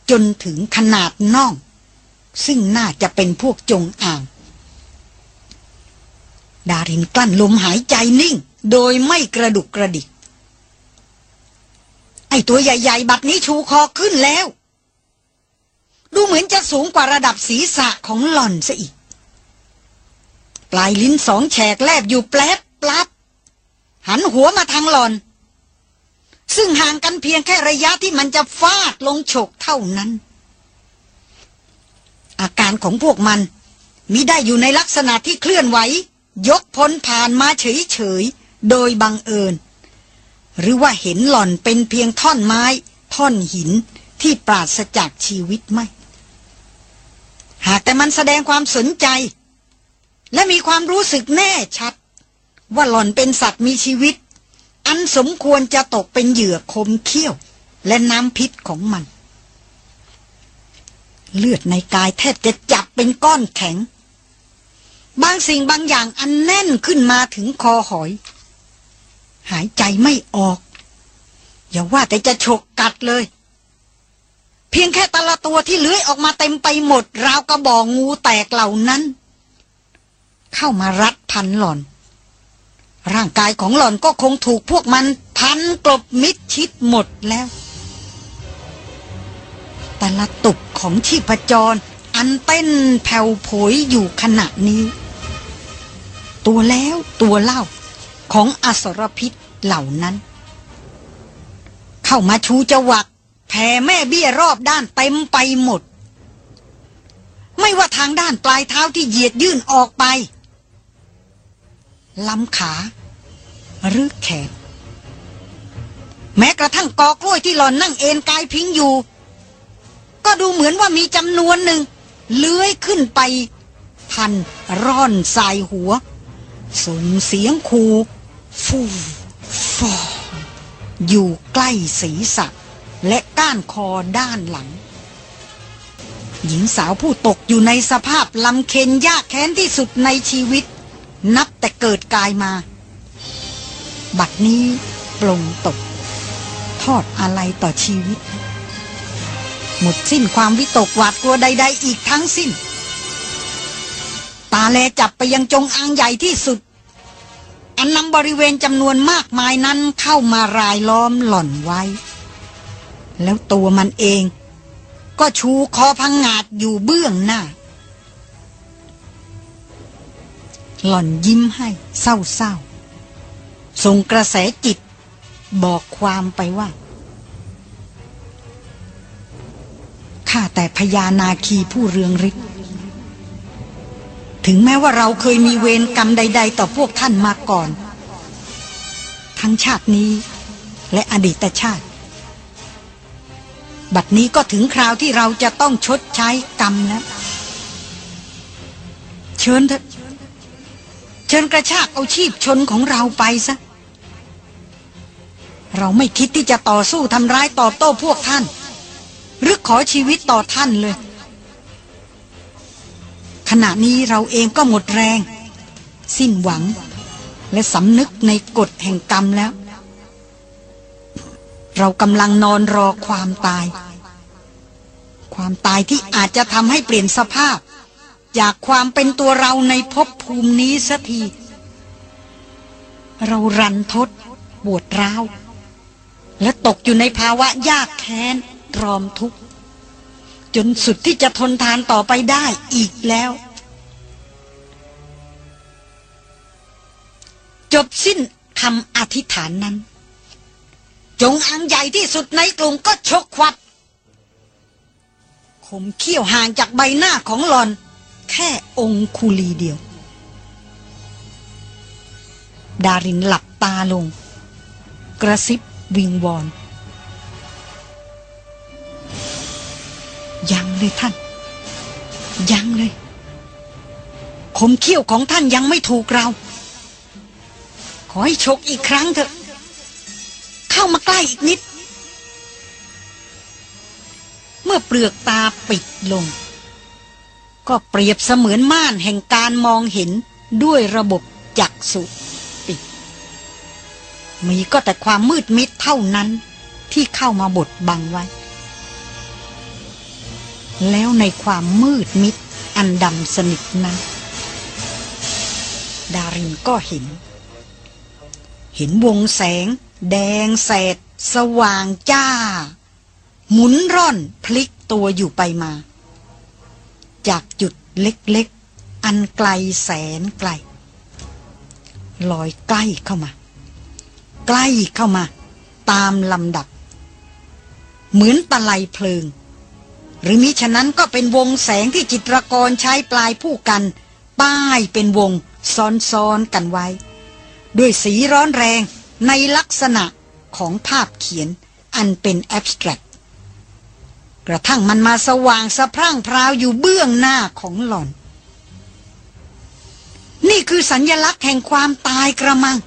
จนถึงขนาดน่อง ซึ่งน่าจะเป็นพวกจงอ่าง ดารินกลั้นลมหายใจนิ่ง โดยไม่กระดุกกระดิก ไอตัวใหญ่ ๆ บัดนี้ชูคอขึ้นแล้ว ดูเหมือนจะสูงกว่าระดับศีรษะของหล่อนซะอีก ปลายลิ้นสองแฉกแลบอยู่แปลบปลับ หันหัวมาทางหล่อนซึ่งห่างกันเพียงแค่ระยะที่มันจะฟาดลงฉกเท่านั้น อาการของพวกมันมิได้อยู่ในลักษณะที่เคลื่อนไหว ยกพ้นผ่านมาเฉยๆ โดยบังเอิญ หรือว่าเห็นหล่อนเป็นเพียงท่อนไม้ ท่อนหินที่ปราศจากชีวิตไม่ หากแต่มันแสดงความสนใจ และมีความรู้สึกแน่ชัด ว่าหล่อนเป็นสัตว์มีชีวิต อันสมควรจะตกเป็นเหยื่อคมเขี้ยว และน้ำพิษของมัน เลือดในกายแทบจะจับเป็นก้อนแข็ง บางสิ่งบางอย่างอันแน่นขึ้นมาถึงคอหอย หายใจไม่ออก อย่าว่าแต่จะฉกกัดเลย เพียงแค่ตะละตัวที่เลื้อยออกมาเต็มไปหมด ราวกระบอกงูแตกเหล่านั้น เข้ามารัดพันหล่อน ร่างกายของหล่อนก็คงถูกพวกมันพันกลบมิดชิดหมดแล้ว แต่ละตุกของชีพจร อันเต้นแผ่วโผยอยู่ขณะนี้ ตัวแล้วตัวเล่าของอสรพิษเหล่านั้น เข้ามาชูจวักแผ่แม่เบี้ยรอบด้านเต็มไปหมด ไม่ว่าทางด้านปลายเท้าที่เหยียดยื่นออกไปลำขาหรือแขนแม้กระทั่งกอกล้วยที่หล่อนนั่งเอนกายพิงอยู่ ก็ดูเหมือนว่ามีจำนวนหนึ่ง เลื้อยขึ้นไป พันร่อนสายหัว ส่งเสียงคูฟูฟออยู่ใกล้ศีรษะ และก้านคอด้านหลัง หญิงสาวผู้ตกอยู่ในสภาพลำเค็นยากแค้นที่สุดในชีวิต นับแต่เกิดกายมา บัดนี้ปลงตก ทอดอะไรต่อชีวิต หมดสิ้นความวิตกหวาดกลัวใด ๆ อีกทั้งสิ้น ตาแลจับไปยังจงอางใหญ่ที่สุด อันนำบริเวณจำนวนมากมายนั้นเข้ามารายล้อมหล่อนไว้ แล้วตัวมันเอง ก็ชูคอพังงาดอยู่เบื้องหน้า หล่อนยิ้มให้เศร้าๆส่งกระแสจิต บอกความไปว่า ข้าแต่พญานาคีผู้เรืองฤทธิ์ถึงแม้ว่าเราเคยมีเวรกรรมใด ๆ ต่อพวกท่านมาก่อน ทั้งชาตินี้และอดีตชาติ บัดนี้ก็ถึงคราวที่เราจะต้องชดใช้กรรมแล้ว เชิญเถอะเชิญกระชากเอาชีพชนของเราไปซะ เราไม่คิดที่จะต่อสู้ทำร้ายตอบโต้พวกท่าน หรือขอชีวิตต่อท่านเลย ขณะนี้เราเองก็หมดแรง สิ้นหวัง และสำนึกในกฎแห่งกรรมแล้ว เรากำลังนอนรอความตาย ความตายที่อาจจะทำให้เปลี่ยนสภาพ จากความเป็นตัวเราในภพภูมินี้สัที เรารันทดปวดร้าว และตกอยู่ในภาวะยากแค้น รอมทุกข์จนสุดที่จะทนทานต่อไปได้อีกแล้ว จบสิ้นคำอธิษฐานนั้น จงอังใหญ่ที่สุดในกลุ่มก็ชกควับขมเขี้ยวห่างจากใบหน้าของหลอน แค่องคุลีเดียว ดารินหลับตาลง กระซิบวิงวอน ยังเลยท่าน ยังเลยขมเขี้ยวของท่านยังไม่ถูกเรา ขอให้ชกอีกครั้งเถอะ เข้ามาใกล้อีกนิด เมื่อเปลือกตาปิดลง ก็เปรียบเสมือนม่านแห่งการมองเห็นด้วยระบบจักษุปิด มีก็แต่ความมืดมิดเท่านั้นที่เข้ามาบดบังไว้ แล้วในความมืดมิดอันดำสนิทนั้น ดารินก็เห็น เห็นวงแสง แดงแสด สว่างจ้า หมุนร่อนพลิกตัวอยู่ไปมา จากจุดเล็กๆ อันไกลแสนไกล ลอยใกล้เข้ามา ใกล้เข้ามา ตามลำดับ เหมือนตะไลเพลิง หรือมิฉะนั้นก็เป็นวงแสงที่จิตรกรใช้ปลายผู้กัน ป้ายเป็นวงซ้อนๆกันไว้ ด้วยสีร้อนแรงในลักษณะของภาพเขียนอันเป็นแอบสแตรกกระทั่งมันมาสว่างสะพรั่งพราวอยู่เบื้องหน้าของหล่อน นี่คือสัญญลักษณ์แห่งความตายกระมัง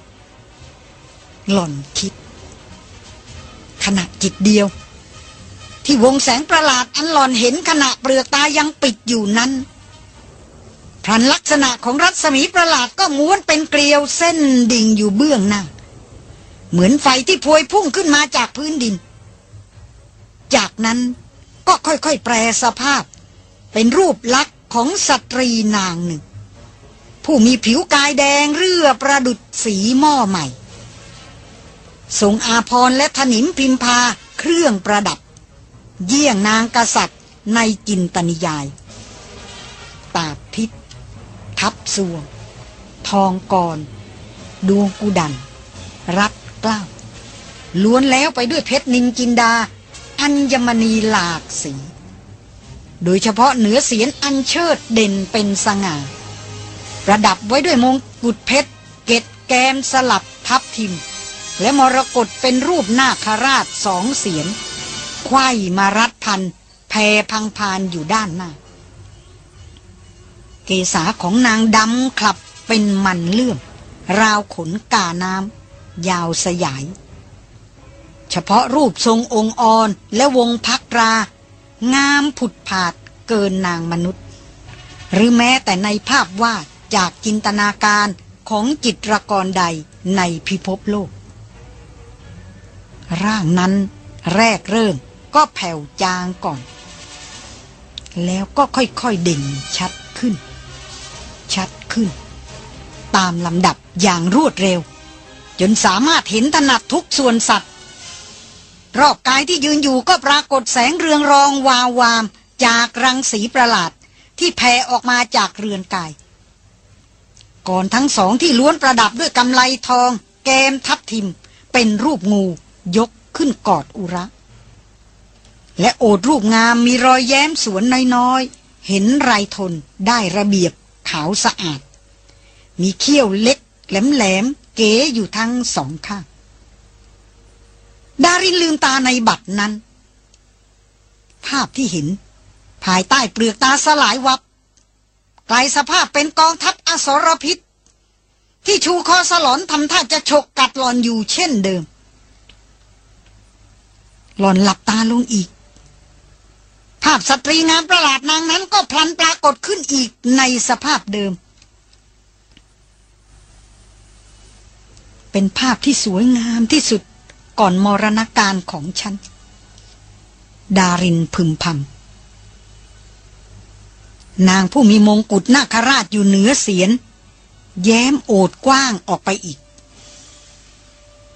หล่อนคิด ขณะจิตเดียว ที่วงแสงประหลาดอันหลอนเห็นขณะเปลือกตายังปิดอยู่นั้นพรันลักษณะของรัศมีประหลาดก็ม้วนเป็นเกลียวเส้นดิ่งอยู่เบื้องหน้า เหมือนไฟที่พวยพุ่งขึ้นมาจากพื้นดิน จากนั้นก็ค่อยๆแปลสภาพ เป็นรูปลักษณ์ของสตรีนางหนึ่ง ผู้มีผิวกายแดงเรือประดุดสีหม้อใหม่ทรงอาพรและถนิมพิมพาเครื่องประดับ เยี่ยงนางกษัตริย์ในจินตนิยาย ตาพิษ ทับสวง ทองกร ดวงกุดัน รัดกล้าวล้วนแล้วไปด้วยเพชรนินจินดา อัญมณีหลากสี โดยเฉพาะเหนือเสียนอันเชิดเด่นเป็นสง่า ประดับไว้ด้วยมงกุฎเพชร เกตแกมสลับทับทิม และมรกตเป็นรูปนาคราชสองเสียน ไขว้มารัดพันแพพังพานอยู่ด้านหน้า เกษาของนางดำคลับเป็นมันเลื่อม ราวขนกาน้ำยาวสยาย เฉพาะรูปทรงองค์อ่อนและวงพักรา งามผุดผาดเกินนางมนุษย์ หรือแม้แต่ในภาพวาดจากจินตนาการของจิตรกรใดในพิภพโลก ร่างนั้นแรกเริ่ม ก็แผ่วจางก่อน แล้วก็ค่อยๆเด่นชัดขึ้น ชัดขึ้น ตามลำดับอย่างรวดเร็ว จนสามารถเห็นถนัดทุกส่วนสัตว์ รอบกายที่ยืนอยู่ก็ปรากฏแสงเรืองรองวาววาม จากรังสีประหลาดที่แผ่ออกมาจากเรือนกาย ก่อนทั้งสองที่ล้วนประดับด้วยกำไลทอง แกมทับทิม เป็นรูปงูยกขึ้นกอดอุระ และโอดรูปงามมีรอยแย้มสวนน้อยๆ เห็นไรทนได้ระเบียบขาวสะอาด มีเขี้ยวเล็ก แหลมๆ เก๋อยู่ทั้งสองข้าง ดารินลืมตาในบัตรนั้น ภาพที่เห็น ภายใต้เปลือกตาสลายวับ กลายสภาพเป็นกองทัพอสรพิษ ที่ชูคอสลอนทำท่าจะฉกกัดหลอนอยู่เช่นเดิมหลอนหลับตาลงอีก ภาพสตรีงามประหลาดนางนั้นก็พลันปรากฏขึ้นอีกในสภาพเดิม เป็นภาพที่สวยงามที่สุดก่อนมรณการของฉัน ดารินพึมพำนางผู้มีมงกุฎนาคราชอยู่เหนือเสียน แย้มโอดกว้างออกไปอีก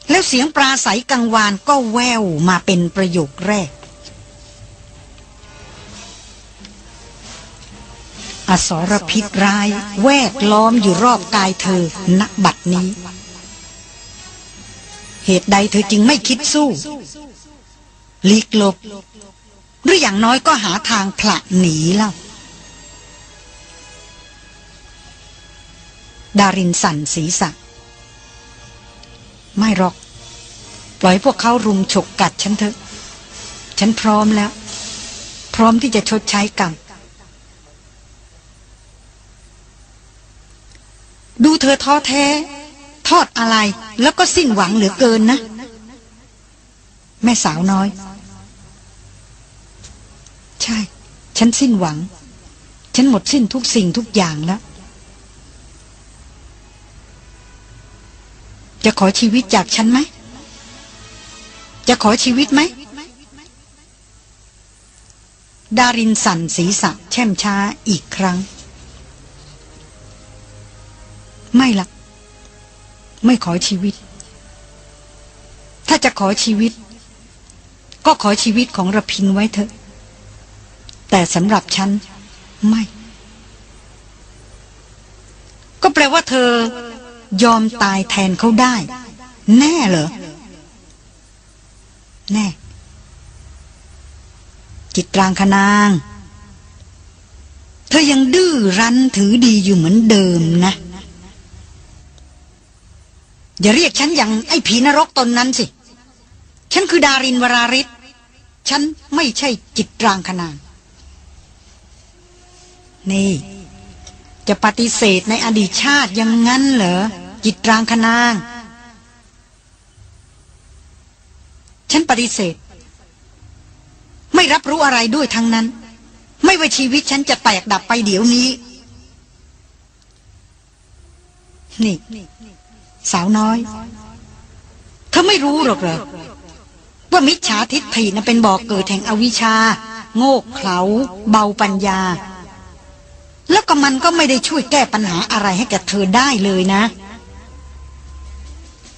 แล้วเสียงปราศัยกังวานก็แววมาเป็นประโยคแรก อสรพิษร้ายแวดล้อมอยู่รอบกายเธอณบัดนี้ เหตุใดเธอจึงไม่คิดสู้ลีกลบ หรืออย่างน้อยก็หาทางผละหนีเล่าดารินสั่นศีรษะ ไม่หรอก ปล่อยพวกเขารุมฉกกัดฉันเถอะ ฉันพร้อมแล้ว พร้อมที่จะชดใช้กรรม ดูเธอท้อแท้ ทอดอะไรแล้วก็สิ้นหวังเหลือเกินนะ แม่สาวน้อย ใช่ ฉันสิ้นหวัง ฉันหมดสิ้นทุกสิ่งทุกอย่างแล้ว จะขอชีวิตจากฉันไหม จะขอชีวิตไหม ดารินสั่นศีรษะแช่มช้าอีกครั้ง ไม่ละไม่ขอชีวิต ถ้าจะขอชีวิต ก็ขอชีวิตของระพินไว้เถอะ แต่สำหรับฉัน ไม่ ก็แปลว่าเธอ ยอมตายแทนเขาได้ แน่เหรอ แน่ จิตรางคนาง เธอยังดื้อรั้นถือดีอยู่เหมือนเดิมนะ อย่าเรียกฉันอย่างไอ้ผีนรกตนนั้นสิ ฉันคือดารินวราริศฉันไม่ใช่จิตรางคนางนี่ จะปฏิเสธในอดีตชาติยังงั้นเหรอ จิตรางคนาง ฉันปฏิเสธ ไม่รับรู้อะไรด้วยทั้งนั้น ไม่ว่าชีวิตฉันจะแตกดับไปเดี๋ยวนี้ นี่ สาวน้อย เธอไม่รู้หรอกเหรอว่ามิจฉาทิฏฐินะเป็นบ่อกเกิดแห่งอวิชชา โง่เขลาเบาปัญญา แล้วก็มันก็ไม่ได้ช่วยแก้ปัญหาอะไรให้แกเธอได้เลยนะ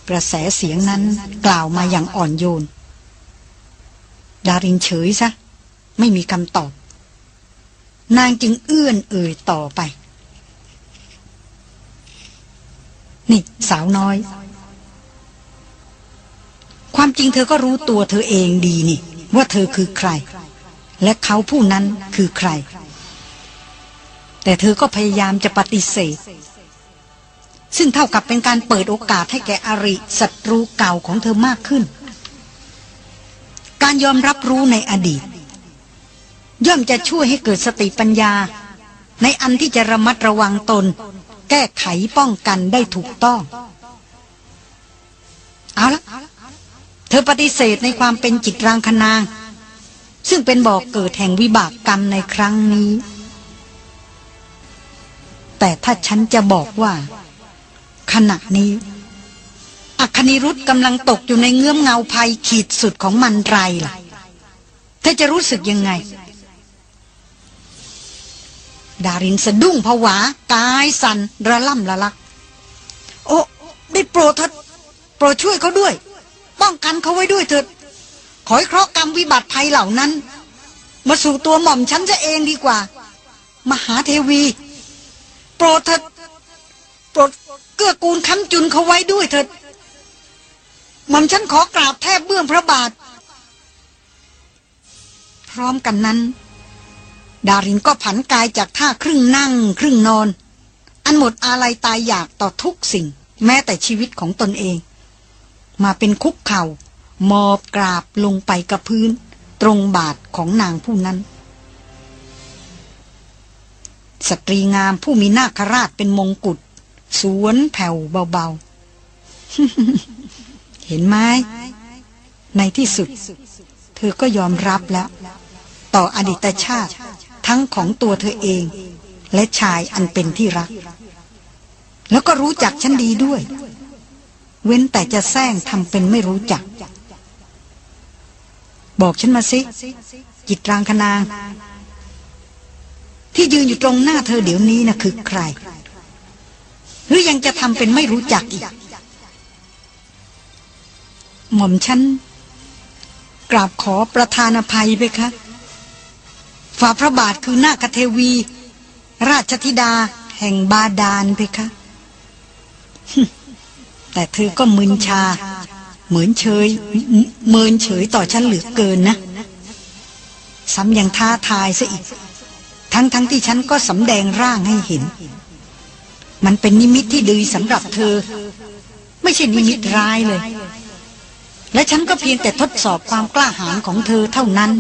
กระแสเสียงนั้นกล่าวมาอย่างอ่อนโยน ดารินเฉยซะ ไม่มีคำตอบ นางจึงเอื้อนเอ่ยต่อไป นี่สาวน้อย ความจริงเธอก็รู้ตัวเธอเองดีนี่ ว่าเธอคือใคร และเขาผู้นั้นคือใคร แต่เธอก็พยายามจะปฏิเสธ ซึ่งเท่ากับเป็นการเปิดโอกาสให้แก่อริศัตรูเก่าของเธอมากขึ้น การยอมรับรู้ในอดีต ย่อมจะช่วยให้เกิดสติปัญญา ในอันที่จะระมัดระวังตน แก้ไขป้องกันได้ถูกต้อง เอาละเธอปฏิเสธในความเป็นจิตรางคนาง ซึ่งเป็นบอกเกิดแห่งวิบากกรรมในครั้งนี้ แต่ถ้าฉันจะบอกว่า ขณะนี้ อัคนิรุธกำลังตกอยู่ในเงื้อมเงาภัยขีดสุดของมันไรล่ะ เธอจะรู้สึกยังไง ดารินสะดุ้งผวากายสันระล่ำละลัก โอ้ได้โปรดเถิดโปรดช่วยเขาด้วย ป้องกันเขาไว้ด้วยเถิด ขอให้เคราะห์กรรมวิบัติภัยเหล่านั้น มาสู่ตัวหม่อมฉันจะเองดีกว่า มหาเทวี โปรดเถิดโปรดเกื้อกูลค้ำจุนเขาไว้ด้วยเถิดหม่อมฉันขอกราบแทบเบื้องพระบาท พร้อมกันนั้น ดารินก็ผันกายจากท่าครึ่งนั่ง ครึ่งนอน อันหมดอาลัยตายอยากต่อทุกสิ่ง แม้แต่ชีวิตของตนเอง มาเป็นคุกเขา่ามอบกราบลงไปกับพื้น ตรงบาทของนางผู้นั้น สตรีงามผู้มีนาคราชเป็นมงกุฎสวนแผ่วเบาๆ เห็นไหมในที่สุด เธอก็ยอมรับแล้ว ต่ออดีตชาติ ทั้งของตัวเธอเอง และชายอันเป็นที่รัก แล้วก็รู้จักฉันดีด้วย เว้นแต่จะแซงทำเป็นไม่รู้จัก บอกฉันมาสิ จิตรางคนาง ที่ยืนอยู่ตรงหน้าเธอเดี๋ยวนี้นะคือใคร หรือยังจะทำเป็นไม่รู้จักอีก หม่อมฉันกราบขอประธานอภัยไปคะ ฝ่าพระบาทคือนาคเทวี ราชธิดาแห่งบาดาลเพคะ แต่เธอก็มึนชา เหมือนเฉยเมินเฉยต่อฉันเหลือเกินนะ ซ้ำยังท้าทายซะอีก ทั้งทั้งที่ฉันก็สำแดงร่างให้เห็น มันเป็นนิมิตที่ดีสำหรับเธอ ไม่ใช่นิมิตร้ายเลย และฉันก็เพียงแต่ทดสอบความกล้าหาญของเธอเท่านั้น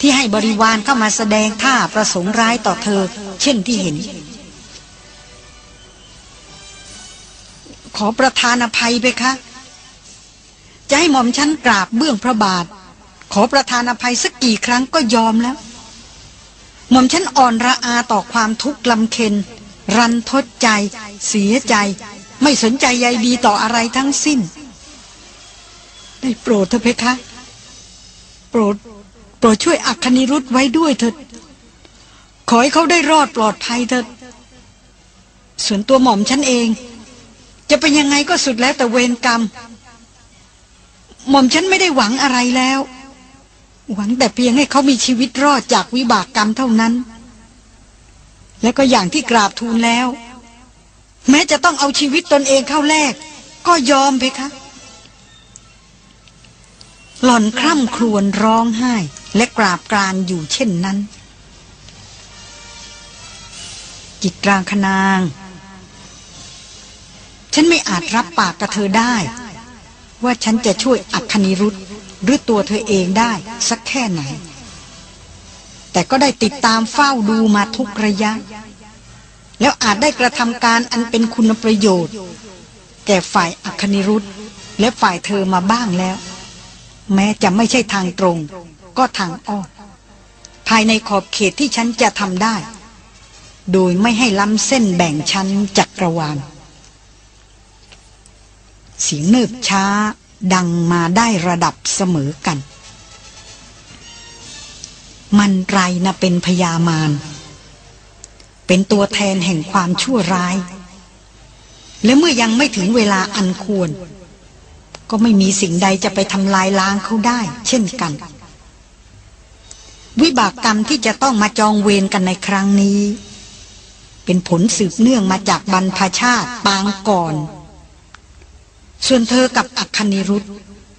ที่ให้บริวารเข้ามาแสดงท่าประสงค์ร้ายต่อเธอ เช่นที่เห็น ขอประทานอภัยไปคะ จะให้หม่อมฉันกราบเบื้องพระบาท ขอประทานอภัยสักกี่ครั้งก็ยอมแล้ว หม่อมฉันอ่อนระอาต่อความทุกข์ลำเค็น รันทดใจ เสียใจ ไม่สนใจใยดีต่ออะไรทั้งสิ้น ได้โปรดเถอะเพคะ โปรด โปรดช่วยอัคนิรุธไว้ด้วยเถิด ขอให้เขาได้รอดปลอดภัยเถิด ส่วนตัวหม่อมฉันเอง จะเป็นยังไงก็สุดแล้วแต่เวรกรรม หม่อมฉันไม่ได้หวังอะไรแล้ว หวังแต่เพียงให้เขามีชีวิตรอดจากวิบากกรรมเท่านั้น และก็อย่างที่กราบทูลแล้ว แม้จะต้องเอาชีวิตตนเองเข้าแลกก็ยอมเพคะ หล่อนคร่ำครวญร้องไห้ และกราบกรานอยู่เช่นนั้น จิตรางคนาง ฉันไม่อาจรับปากกับเธอได้ ว่าฉันจะช่วยอัคนิรุธหรือตัวเธอเองได้สักแค่ไหน แต่ก็ได้ติดตามเฝ้าดูมาทุกระยะ แล้วอาจได้กระทำการอันเป็นคุณประโยชน์ แก่ฝ่ายอัคนิรุธและฝ่ายเธอมาบ้างแล้ว แม้จะไม่ใช่ทางตรง ก็ทางอ้อมภายในขอบเขตที่ฉันจะทำได้ โดยไม่ให้ล้ำเส้นแบ่งชั้นจักรวาลเสียงเนิบช้าดังมาได้ระดับเสมอกัน มันไรนะเป็นพยามาร เป็นตัวแทนแห่งความชั่วร้าย และเมื่อยังไม่ถึงเวลาอันควร ก็ไม่มีสิ่งใดจะไปทำลายล้างเขาได้ เช่นกัน วิบากกรรมที่จะต้องมาจองเวรกันในครั้งนี้ เป็นผลสืบเนื่องมาจากบรรพชาติปางก่อน ส่วนเธอกับอัคนิรุธ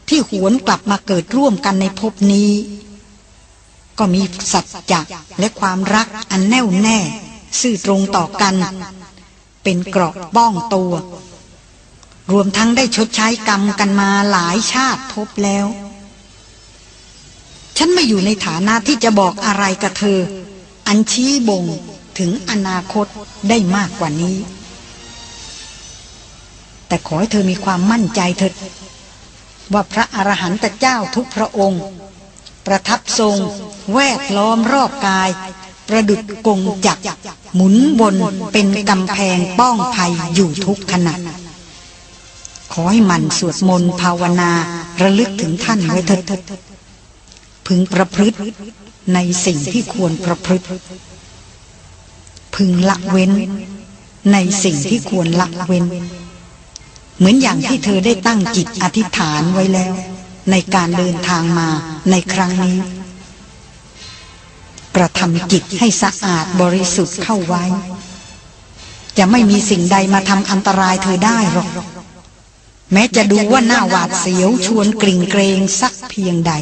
ที่หวนกลับมาเกิดร่วมกันในภพนี้ ก็มีสัจจะและความรักอันแน่วแน่ ซื่อตรงต่อกัน เป็นเกราะป้องตัว รวมทั้งได้ชดใช้กรรมกันมาหลายชาติพบแล้ว ฉันไม่อยู่ในฐานะที่จะบอกอะไรกับเธอ อันชี้บ่งถึงอนาคตได้มากกว่านี้ แต่ขอให้เธอมีความมั่นใจเถิดว่าพระอรหันตเจ้าทุกพระองค์ ประทับทรงแวดล้อมรอบกาย ประดุดกงจักรหมุนวนเป็นกำแพงป้องภัยอยู่ทุกขณะ ขอให้มันสวดมนต์ภาวนาระลึกถึงท่านไว้เถิดพึงประพฤติในสิ่งที่ควรประพฤติ พึงละเว้น ในสิ่งที่ควรละเว้น เหมือนอย่างที่เธอได้ตั้งจิตอธิษฐานไว้แล้ว ในการเดินทางมาในครั้งนี้ กระทำจิตให้สะอาดบริสุทธิ์เข้าไว้ จะไม่มีสิ่งใดมาทำอันตรายเธอได้หรอก แม้จะดูว่าหน้าหวาดเสียวชวนกลิ่งเกรงสักเพียงใด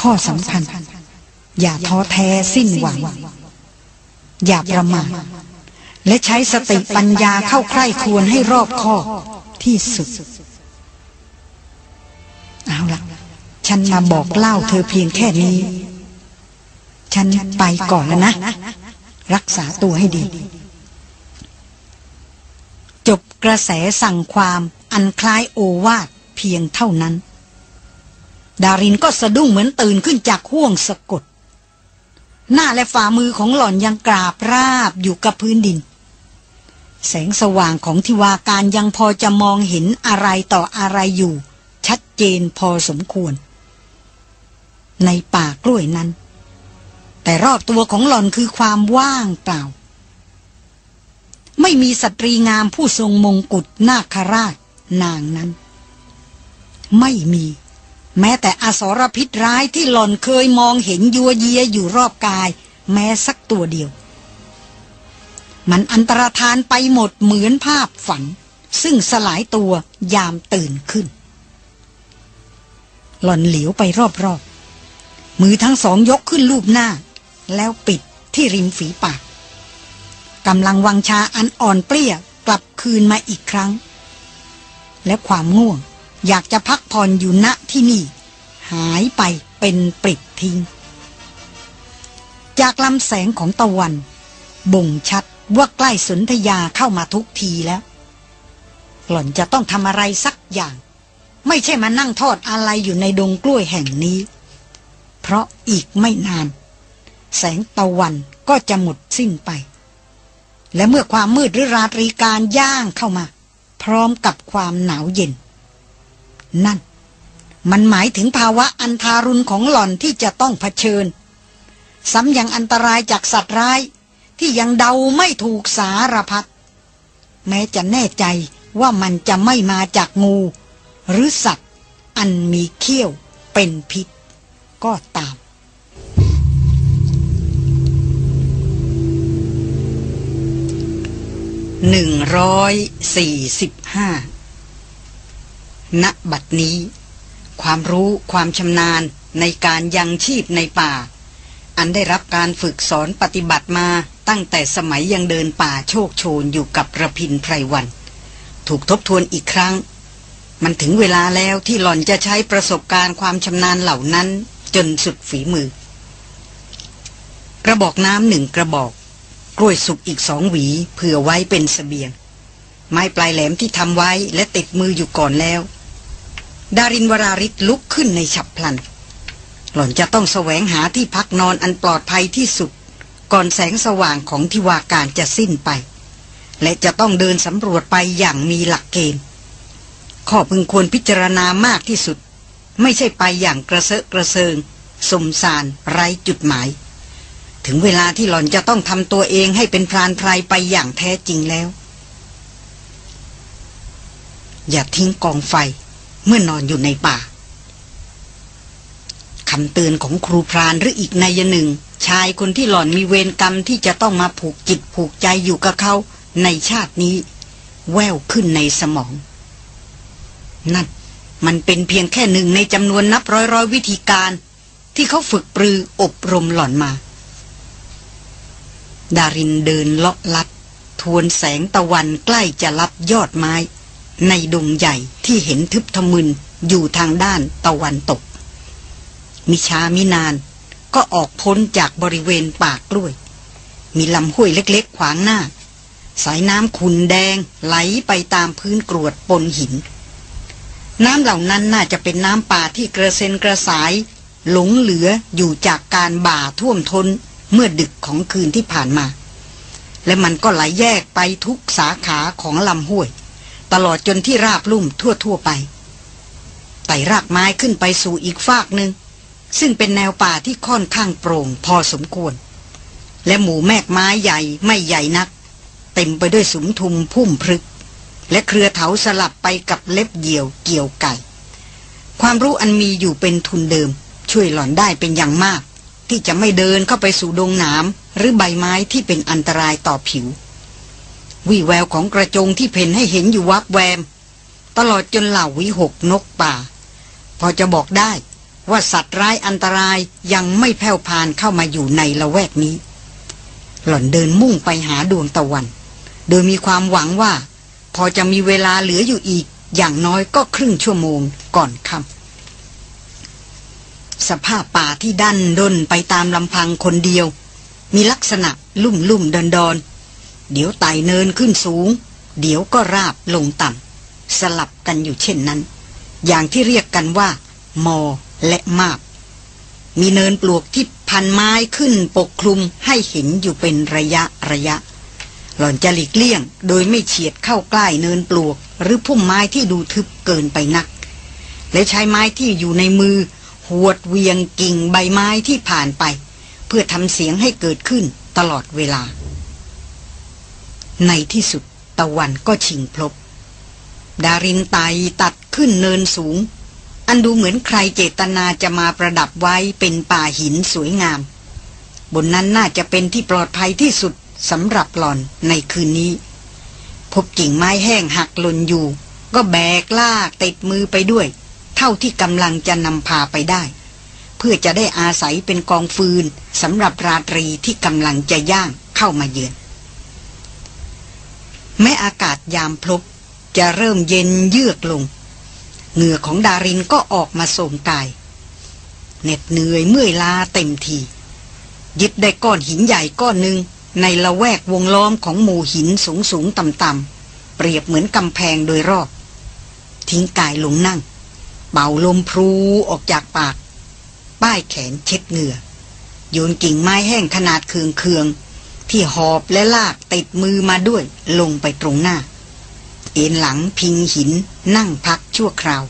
ข้อสำคัญ อย่าท้อแท้สิ้นหวัง อย่าประมาทและใช้สติปัญญาเข้าใคร่ควรให้รอบคอบที่สุด เอาละฉันมาบอกเล่าเธอเพียงแค่นี้ ฉันไปก่อนแล้วนะ รักษาตัวให้ดี จบกระแสสั่งความอันคล้ายโอวาทเพียงเท่านั้น ดารินก็สะดุ้งเหมือนตื่นขึ้นจากห่วงสะกด หน้าและฝ่ามือของหล่อนยังกราบราบอยู่กับพื้นดิน แสงสว่างของทิวาการยังพอจะมองเห็นอะไรต่ออะไรอยู่ ชัดเจนพอสมควร ในป่ากล้วยนั้น แต่รอบตัวของหล่อนคือความว่างเปล่า ไม่มีสตรีงามผู้ทรงมงกุฎนาคราชนางนั้น ไม่มี แม้แต่อสรพิษร้ายที่หล่อนเคยมองเห็นยัวเยียอยู่รอบกาย แม้สักตัวเดียว มันอันตรธานไปหมดเหมือนภาพฝัน ซึ่งสลายตัวยามตื่นขึ้น หล่อนเหลียวไปรอบๆมือทั้งสองยกขึ้นรูปหน้า แล้วปิดที่ริมฝีปาก กำลังวังชาอันอ่อนเปรี้ยกลับคืนมาอีกครั้ง และความง่วงอยากจะพักผ่อนอยู่ณที่นี่ หายไปเป็นปริดทิ้ง จากลำแสงของตะวัน บ่งชัดว่าใกล้สนธยาเข้ามาทุกทีแล้ว หล่อนจะต้องทำอะไรสักอย่าง ไม่ใช่มานั่งทอดอะไรอยู่ในดงกล้วยแห่งนี้ เพราะอีกไม่นาน แสงตะวันก็จะหมดสิ้นไป และเมื่อความมืดหรือราตรีการย่างเข้ามา พร้อมกับความหนาวเย็น นั่น มันหมายถึงภาวะอันทารุณของหล่อนที่จะต้องเผชิญ ซ้ำยังอันตรายจากสัตว์ร้าย ที่ยังเดาไม่ถูกสารพัดแม้จะแน่ใจว่ามันจะไม่มาจากงู หรือสัตว์ อันมีเขี้ยวเป็นพิษ ก็ตาม หนึ่งร้อยสี่สิบห้าณบัดนี้ ความรู้ความชำนาญในการยังชีพในป่า อันได้รับการฝึกสอนปฏิบัติมาตั้งแต่สมัยยังเดินป่าโชคโชนอยู่กับระพินไพรวัน ถูกทบทวนอีกครั้ง มันถึงเวลาแล้วที่หล่อนจะใช้ประสบการณ์ความชำนาญเหล่านั้นจนสุดฝีมือ กระบอกน้ำหนึ่งกระบอก กล้วยสุกอีกสองหวีเผื่อไว้เป็นสเสบียง ไม้ปลายแหลมที่ทำไว้และติดมืออยู่ก่อนแล้ว ดารินวราริศลุกขึ้นในฉับพลัน หล่อนจะต้องแสวงหาที่พักนอนอันปลอดภัยที่สุด ก่อนแสงสว่างของทิวาการจะสิ้นไป และจะต้องเดินสำรวจไปอย่างมีหลักเกณฑ์ข้อพึงควรพิจารณามากที่สุด ไม่ใช่ไปอย่างกระเซาะกระเซิงสมสารไร้จุดหมาย ถึงเวลาที่หล่อนจะต้องทำตัวเองให้เป็นพรานไพรไปอย่างแท้จริงแล้ว อย่าทิ้งกองไฟเมื่อนอนอยู่ในป่าคำเตือนของครูพรานหรืออีกนายหนึ่ง ชายคนที่หล่อนมีเวรกรรมที่จะต้องมาผูกจิตผูกใจอยู่กับเขาในชาตินี้ แววขึ้นในสมอง นั่นมันเป็นเพียงแค่หนึ่งในจำนวนนับร้อยร้อยวิธีการ ที่เขาฝึกปรืออบรมหล่อนมา ดารินเดินเลาะลัด ทวนแสงตะวันใกล้จะรับยอดไม้ ในดงใหญ่ที่เห็นทึบทะมึนอยู่ทางด้านตะวันตก มิช้ามินานก็ออกพ้นจากบริเวณปากกล้วย มีลำห้วยเล็กๆ ขวางหน้า สายน้ำขุนแดงไหลไปตามพื้นกรวดปนหิน น้ำเหล่านั้นน่าจะเป็นน้ำป่าที่กระเซ็นกระสาย หลงเหลืออยู่จากการบ่าท่วมทน เมื่อดึกของคืนที่ผ่านมา และมันก็ไหลแยกไปทุกสาขาของลำห้วย ตลอดจนที่ราบลุ่มทั่วๆไปไต่รากไม้ขึ้นไปสู่อีกฟากหนึ่ง ซึ่งเป็นแนวป่าที่ค่อนข้างโปร่งพอสมควร และหมู่แมกไม้ใหญ่ไม่ใหญ่นัก เต็มไปด้วยสุมทุมพุ่มพรึก และเครือเถาสลับไปกับเล็บเหยี่ยวเกี่ยวไก่ ความรู้อันมีอยู่เป็นทุนเดิม ช่วยหล่อนได้เป็นอย่างมาก ที่จะไม่เดินเข้าไปสู่ดงหนามหรือใบไม้ที่เป็นอันตรายต่อผิววิแววของกระจงที่เพ่นให้เห็นอยู่วับแวม ตลอดจนเหล่าวิหกนกป่า พอจะบอกได้ว่าสัตว์ร้ายอันตรายยังไม่แผ่วพานเข้ามาอยู่ในละแวกนี้ หล่อนเดินมุ่งไปหาดวงตะวัน โดยมีความหวังว่า พอจะมีเวลาเหลืออยู่อีกอย่างน้อยก็ครึ่งชั่วโมงก่อนค่ำ สภาพป่าที่ดันดนไปตามลำพังคนเดียว มีลักษณะลุ่มลุ่มดอนดอนเดี๋ยวไต่เนินขึ้นสูง เดี๋ยวก็ราบลงต่ำสลับกันอยู่เช่นนั้น อย่างที่เรียกกันว่า มอและมาบ มีเนินปลวกที่พันไม้ขึ้นปกคลุมให้เห็นอยู่เป็นระยะระยะ หล่อนจะหลีกเลี่ยง โดยไม่เฉียดเข้าใกล้เนินปลวก หรือพุ่มไม้ที่ดูทึบเกินไปนัก และใช้ไม้ที่อยู่ในมือ หวดเวียงกิ่งใบไม้ที่ผ่านไป เพื่อทำเสียงให้เกิดขึ้นตลอดเวลา ในที่สุดตะวันก็ชิงพลบ ดารินไตตัดขึ้นเนินสูง อันดูเหมือนใครเจตนาจะมาประดับไว้เป็นป่าหินสวยงาม บนนั้นน่าจะเป็นที่ปลอดภัยที่สุดสำหรับหล่อนในคืนนี้ พบกิ่งไม้แห้งหักหล่นอยู่ ก็แบกลากติดมือไปด้วย ท่าที่กำลังจะนำพาไปได้ เพื่อจะได้อาศัยเป็นกองฟืนสำหรับราตรีที่กำลังจะย่างเข้ามาเยือน แม้อากาศยามพลบจะเริ่มเย็นเยือกลง เหงื่อของดารินก็ออกมาโสมกาย เหน็ดเหนื่อยเมื่อยลาเต็มที ยึดได้ก้อนหินใหญ่ก้อนหนึ่งในละแวกวงล้อมของหมู่หินสูงสูงต่ำต่ำเปรียบเหมือนกำแพงโดยรอบ ทิ้งกายลงนั่ง เป่าลมพลูออกจากปาก ป้ายแขนเช็ดเหงื่อ โยนกิ่งไม้แห้งขนาดเคืองเคืองที่หอบและลากติดมือมาด้วยลงไปตรงหน้า เอ็นหลังพิงหินนั่งพักชั่วคราว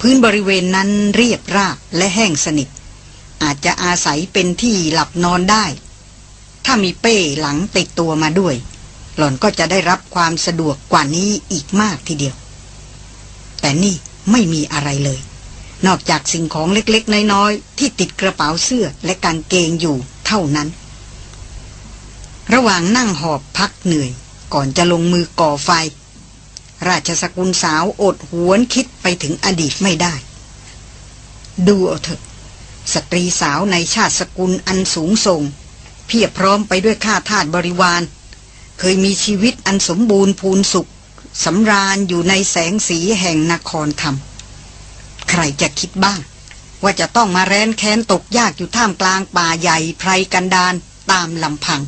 พื้นบริเวณนั้นเรียบราบและแห้งสนิท อาจจะอาศัยเป็นที่หลับนอนได้ ถ้ามีเป้หลังติดตัวมาด้วย หล่อนก็จะได้รับความสะดวกกว่านี้อีกมากทีเดียว แต่นี่ ไม่มีอะไรเลย นอกจากสิ่งของเล็กๆ น้อยๆ ที่ติดกระเป๋าเสื้อและกางเกงอยู่เท่านั้น ระหว่างนั่งหอบพักเหนื่อย ก่อนจะลงมือก่อไฟ ราชสกุลสาวอดหวนคิดไปถึงอดีตไม่ได้ ดูเอาเถอะ สตรีสาวในชาติสกุลอันสูงส่ง เพียบพร้อมไปด้วยข้าทาสบริวาร เคยมีชีวิตอันสมบูรณ์พูนสุข สำราญอยู่ในแสงสีแห่งนครธรรม ใครจะคิดบ้าง ว่าจะต้องมาแร้นแค้นตกยากอยู่ท่ามกลางป่าใหญ่ไพรกันดานตามลำพัง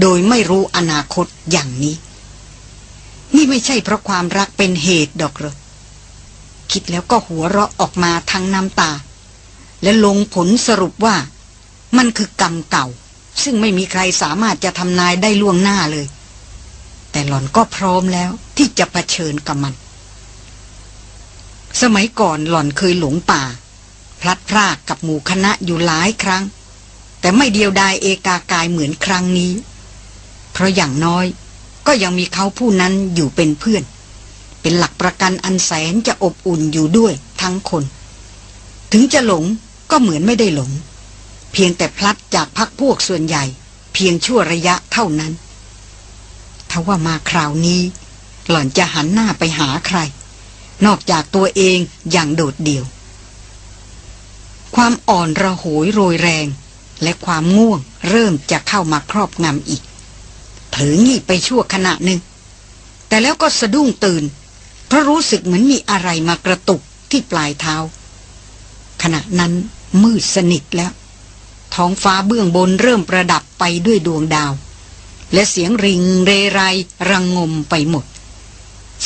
โดยไม่รู้อนาคตอย่างนี้ นี่ไม่ใช่เพราะความรักเป็นเหตุดอกหรอคิดแล้วก็หัวเราะออกมาทั้งน้ำตา และลงผลสรุปว่า มันคือกรรมเก่า ซึ่งไม่มีใครสามารถจะทำนายได้ล่วงหน้าเลย แต่หล่อนก็พร้อมแล้วที่จะะเผชิญกับมัน สมัยก่อนหล่อนเคยหลงป่า พลัดพรากกับหมู่คณะอยู่หลายครั้ง แต่ไม่เดียวดายเอกากายเหมือนครั้งนี้ เพราะอย่างน้อยก็ยังมีเขาผู้นั้นอยู่เป็นเพื่อน เป็นหลักประกันอันแสนจะอบอุ่นอยู่ด้วยทั้งคน ถึงจะหลงก็เหมือนไม่ได้หลง เพียงแต่พลัดจากพักพวกส่วนใหญ่ เพียงชั่วระยะเท่านั้น ถ้าว่ามาคราวนี้ หล่อนจะหันหน้าไปหาใคร นอกจากตัวเองอย่างโดดเดี่ยว ความอ่อนระโหยโรยแรง และความง่วงเริ่มจะเข้ามาครอบงำอีกทผลองีบไปชั่วขณะหนึ่ง แต่แล้วก็สะดุ้งตื่น เพราะรู้สึกเหมือนมีอะไรมากระตุกที่ปลายเท้า ขณะนั้นมืดสนิทแล้ว ท้องฟ้าเบื้องบนเริ่มประดับไปด้วยดวงดาว และเสียงริงเรไรระงงมไปหมด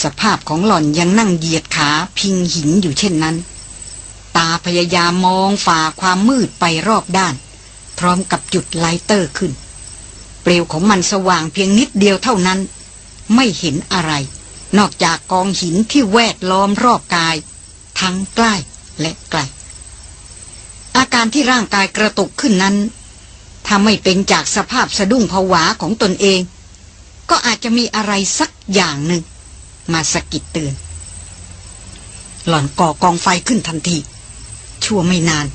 สภาพของหล่อนยังนั่งเหยียดขาพิงหินอยู่เช่นนั้น ตาพยายามมองฝ่าความมืดไปรอบด้าน พร้อมกับจุดไลเตอร์ขึ้น เปลวของมันสว่างเพียงนิดเดียวเท่านั้น ไม่เห็นอะไร นอกจากกองหินที่แวดล้อมรอบกาย ทั้งใกล้และไกลอาการที่ร่างกายกระตุกขึ้นนั้น ถ้าไม่เป็นจากสภาพสะดุ้งผวาของตนเอง ก็อาจจะมีอะไรสักอย่างหนึ่ง มาสกิดเตือน หล่อนก่อกองไฟขึ้นทันที ชั่วไม่นาน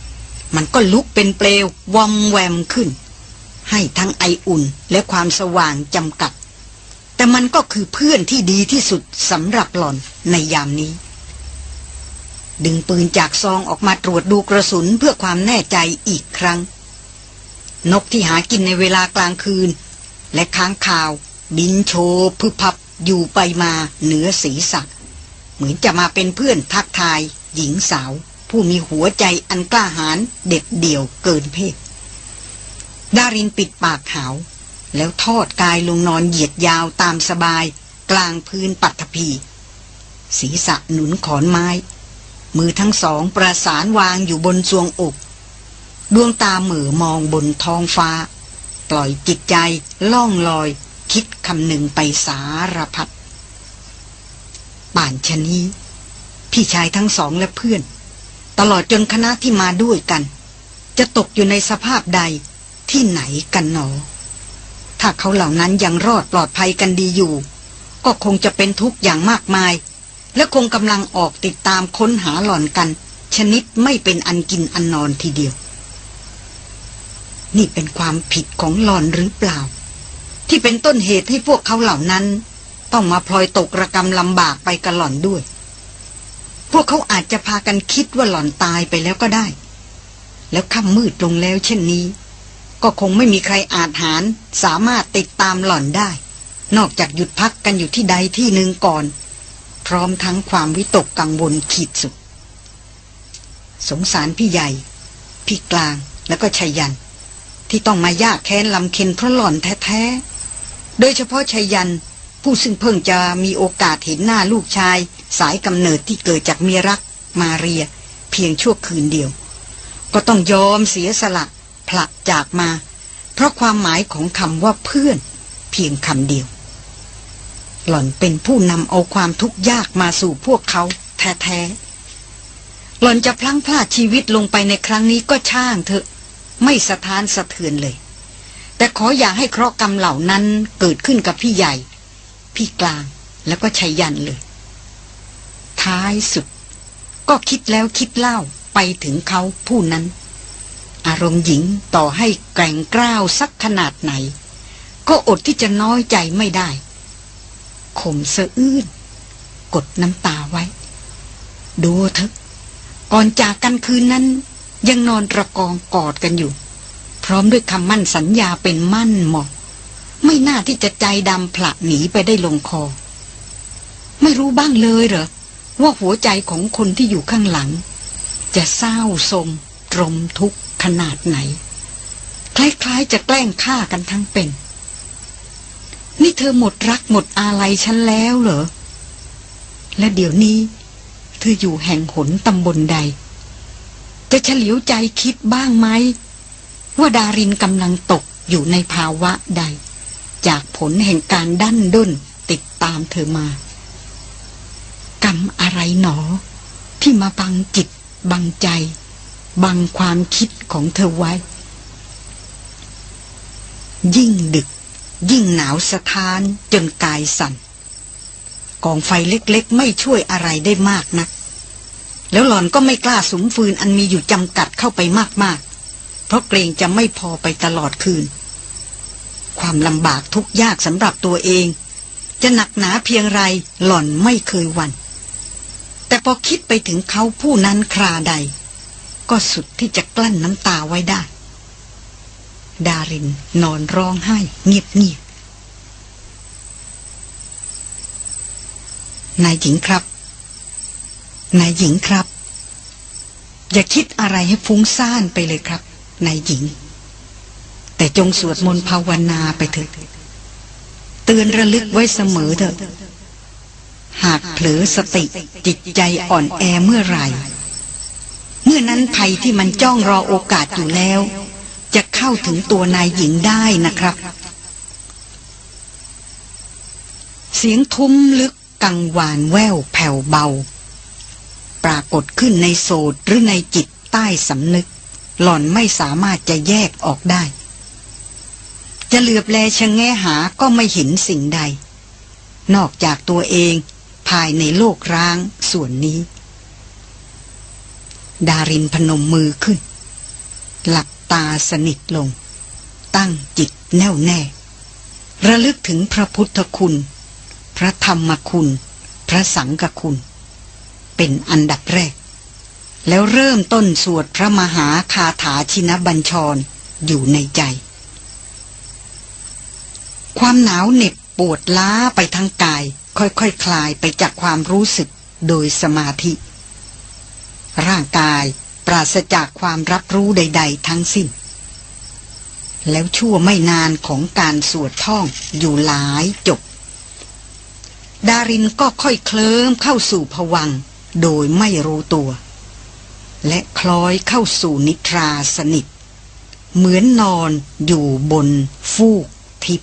มันก็ลุกเป็นเปลววอมแวมขึ้น ให้ทั้งไออุ่นและความสว่างจำกัด แต่มันก็คือเพื่อนที่ดีที่สุดสำหรับหล่อนในยามนี้ดึงปืนจากซองออกมาตรวจดูกระสุนเพื่อความแน่ใจอีกครั้ง นกที่หากินในเวลากลางคืน และค้างคาว บินโชพึพับอยู่ไปมาเหนือสีสักเหมือนจะมาเป็นเพื่อนทักทาย หญิงสาว ผู้มีหัวใจอันกล้าหาญเด็ดเดี่ยวเกินเพศดารินปิดปากหาว แล้วทอดกายลงนอนเหยียดยาวตามสบาย กลางพื้นปัตภีศีรษะหนุนขอนไม้ มือทั้งสองประสานวางอยู่บนทรวงอก ดวงตาเหม่อมองบนท้องฟ้า ปล่อยจิตใจล่องลอย คิดคำหนึ่งไปสารพัดป่านชนี้ พี่ชายทั้งสองและเพื่อน ตลอดจนคณะที่มาด้วยกัน จะตกอยู่ในสภาพใดที่ไหนกันหนอ ถ้าเขาเหล่านั้นยังรอดปลอดภัยกันดีอยู่ ก็คงจะเป็นทุกข์อย่างมากมาย และคงกำลังออกติดตามค้นหาหล่อนกัน ชนิดไม่เป็นอันกินอันนอนทีเดียว นี่เป็นความผิดของหลอนหรือเปล่า ที่เป็นต้นเหตุให้พวกเขาเหล่านั้น ต้องมาพลอยตกระกรรมลำบากไปกับหลอนด้วย พวกเขาอาจจะพากันคิดว่าหลอนตายไปแล้วก็ได้ แล้วค่ำมืดลงแล้วเช่นนี้ ก็คงไม่มีใครอาจหารสามารถติดตามหลอนได้ นอกจากหยุดพักกันอยู่ที่ใดที่หนึ่งก่อน พร้อมทั้งความวิตกกังวลขีดสุด สงสารพี่ใหญ่ พี่กลางแล้วก็ชัยยัน ที่ต้องมายากแค้นลำเค็นเพราะหล่อนแท้ๆ โดยเฉพาะชัยยัน ผู้ซึ่งเพิ่งจะมีโอกาสเห็นหน้าลูกชาย สายกำเนิดที่เกิดจากเมียรักมาเรีย เพียงชั่วคืนเดียว ก็ต้องยอมเสียสละผลักจากมา เพราะความหมายของคำว่าเพื่อน เพียงคำเดียว หล่อนเป็นผู้นำเอาความทุกข์ยากมาสู่พวกเขาแท้ๆหล่อนจะพลั้งพลาดชีวิตลงไปในครั้งนี้ก็ช่างเถอะ ไม่สะท้านสะเทือนเลย แต่ขออย่าให้เคราะห์กรรมเหล่านั้นเกิดขึ้นกับพี่ใหญ่ พี่กลางแล้วก็ชัยยันเลย ท้ายสุด ก็คิดแล้วคิดเล่าไปถึงเขาผู้นั้น อารมณ์หญิงต่อให้แกร่งกล้าวสักขนาดไหน ก็อดที่จะน้อยใจไม่ได้ข่มสะอื้นกดน้ำตาไว้ ดูเถอะก่อนจากกันคืนนั้น ยังนอนตะกองกอดกันอยู่ พร้อมด้วยคำมั่นสัญญาเป็นมั่นหมอกไม่น่าที่จะใจดำผละหนีไปได้ลงคอ ไม่รู้บ้างเลยเหรอ ว่าหัวใจของคนที่อยู่ข้างหลัง จะเศร้าสมตรมทุกข์ขนาดไหน คล้ายๆจะแกล้งฆ่ากันทั้งเป็น นี่เธอหมดรักหมดอาลัยฉันแล้วเหรอ และเดี๋ยวนี้ เธออยู่แห่งหนตำบลใด จะเฉลียวใจคิดบ้างไหม ว่าดารินกำลังตกอยู่ในภาวะใด จากผลแห่งการดั้นด้นติดตามเธอมา กรรมอะไรหนอ ที่มาบังจิต บังใจ บังความคิดของเธอไว้ ยิ่งดึก ยิ่งหนาวสะท้านจนกายสั่นกองไฟเล็กๆ ไม่ช่วยอะไรได้มากนัก แล้วหล่อนก็ไม่กล้าสุมฟืนอันมีอยู่จำกัดเข้าไปมากๆ เพราะเกรงจะไม่พอไปตลอดคืน ความลำบากทุกยากสำหรับตัวเอง จะหนักหนาเพียงไรหล่อนไม่เคยวัน แต่พอคิดไปถึงเขาผู้นั้นคราใด ก็สุดที่จะกลั้นน้ำตาไว้ได้ ดารินนอนร้องไห้เงียบเงียบนายหญิงครับ นายหญิงครับ อย่าคิดอะไรให้ฟุ้งซ่านไปเลยครับนายหญิง แต่จงสวดมนต์ภาวนาไปเถิดเตือนระลึกไว้เสมอเถอะ หากเผลอสติจิตใจอ่อนแอเมื่อไหร่ เมื่อนั้นภัยที่มันจ้องรอโอกาสอยู่แล้ว จะเข้าถึงตัวนายหญิงได้นะครับ เสียงทุ้มลึกกังวานแววแผ่วเบา รากฏขึ้นในโสดหรือในจิตใต้สำนึก หล่อนไม่สามารถจะแยกออกได้ จะเหลือบแลชะแงหาก็ไม่เห็นสิ่งใด นอกจากตัวเองภายในโลกร้างส่วนนี้ ดารินพนมมือขึ้น หลับตาสนิทลง ตั้งจิตแน่วแน่ ระลึกถึงพระพุทธคุณ พระธรรมคุณ พระสังฆคุณ เป็นอันดับแรก แล้วเริ่มต้นสวดพระมหาคาถาชินบัญชรอยู่ในใจ ความหนาวเหน็บปวดล้าไปทั้งกาย ค่อยๆคคลายไปจากความรู้สึกโดยสมาธิ ร่างกายปราศจากความรับรู้ใด ๆ ทั้งสิ้น แล้วชั่วไม่นานของการสวดท่องอยู่หลายจบดารินก็ค่อยเคลิ้มเข้าสู่ผวัง โดยไม่รู้ตัว และคล้อยเข้าสู่นิทราสนิท เหมือนนอนอยู่บนฟูกทิพ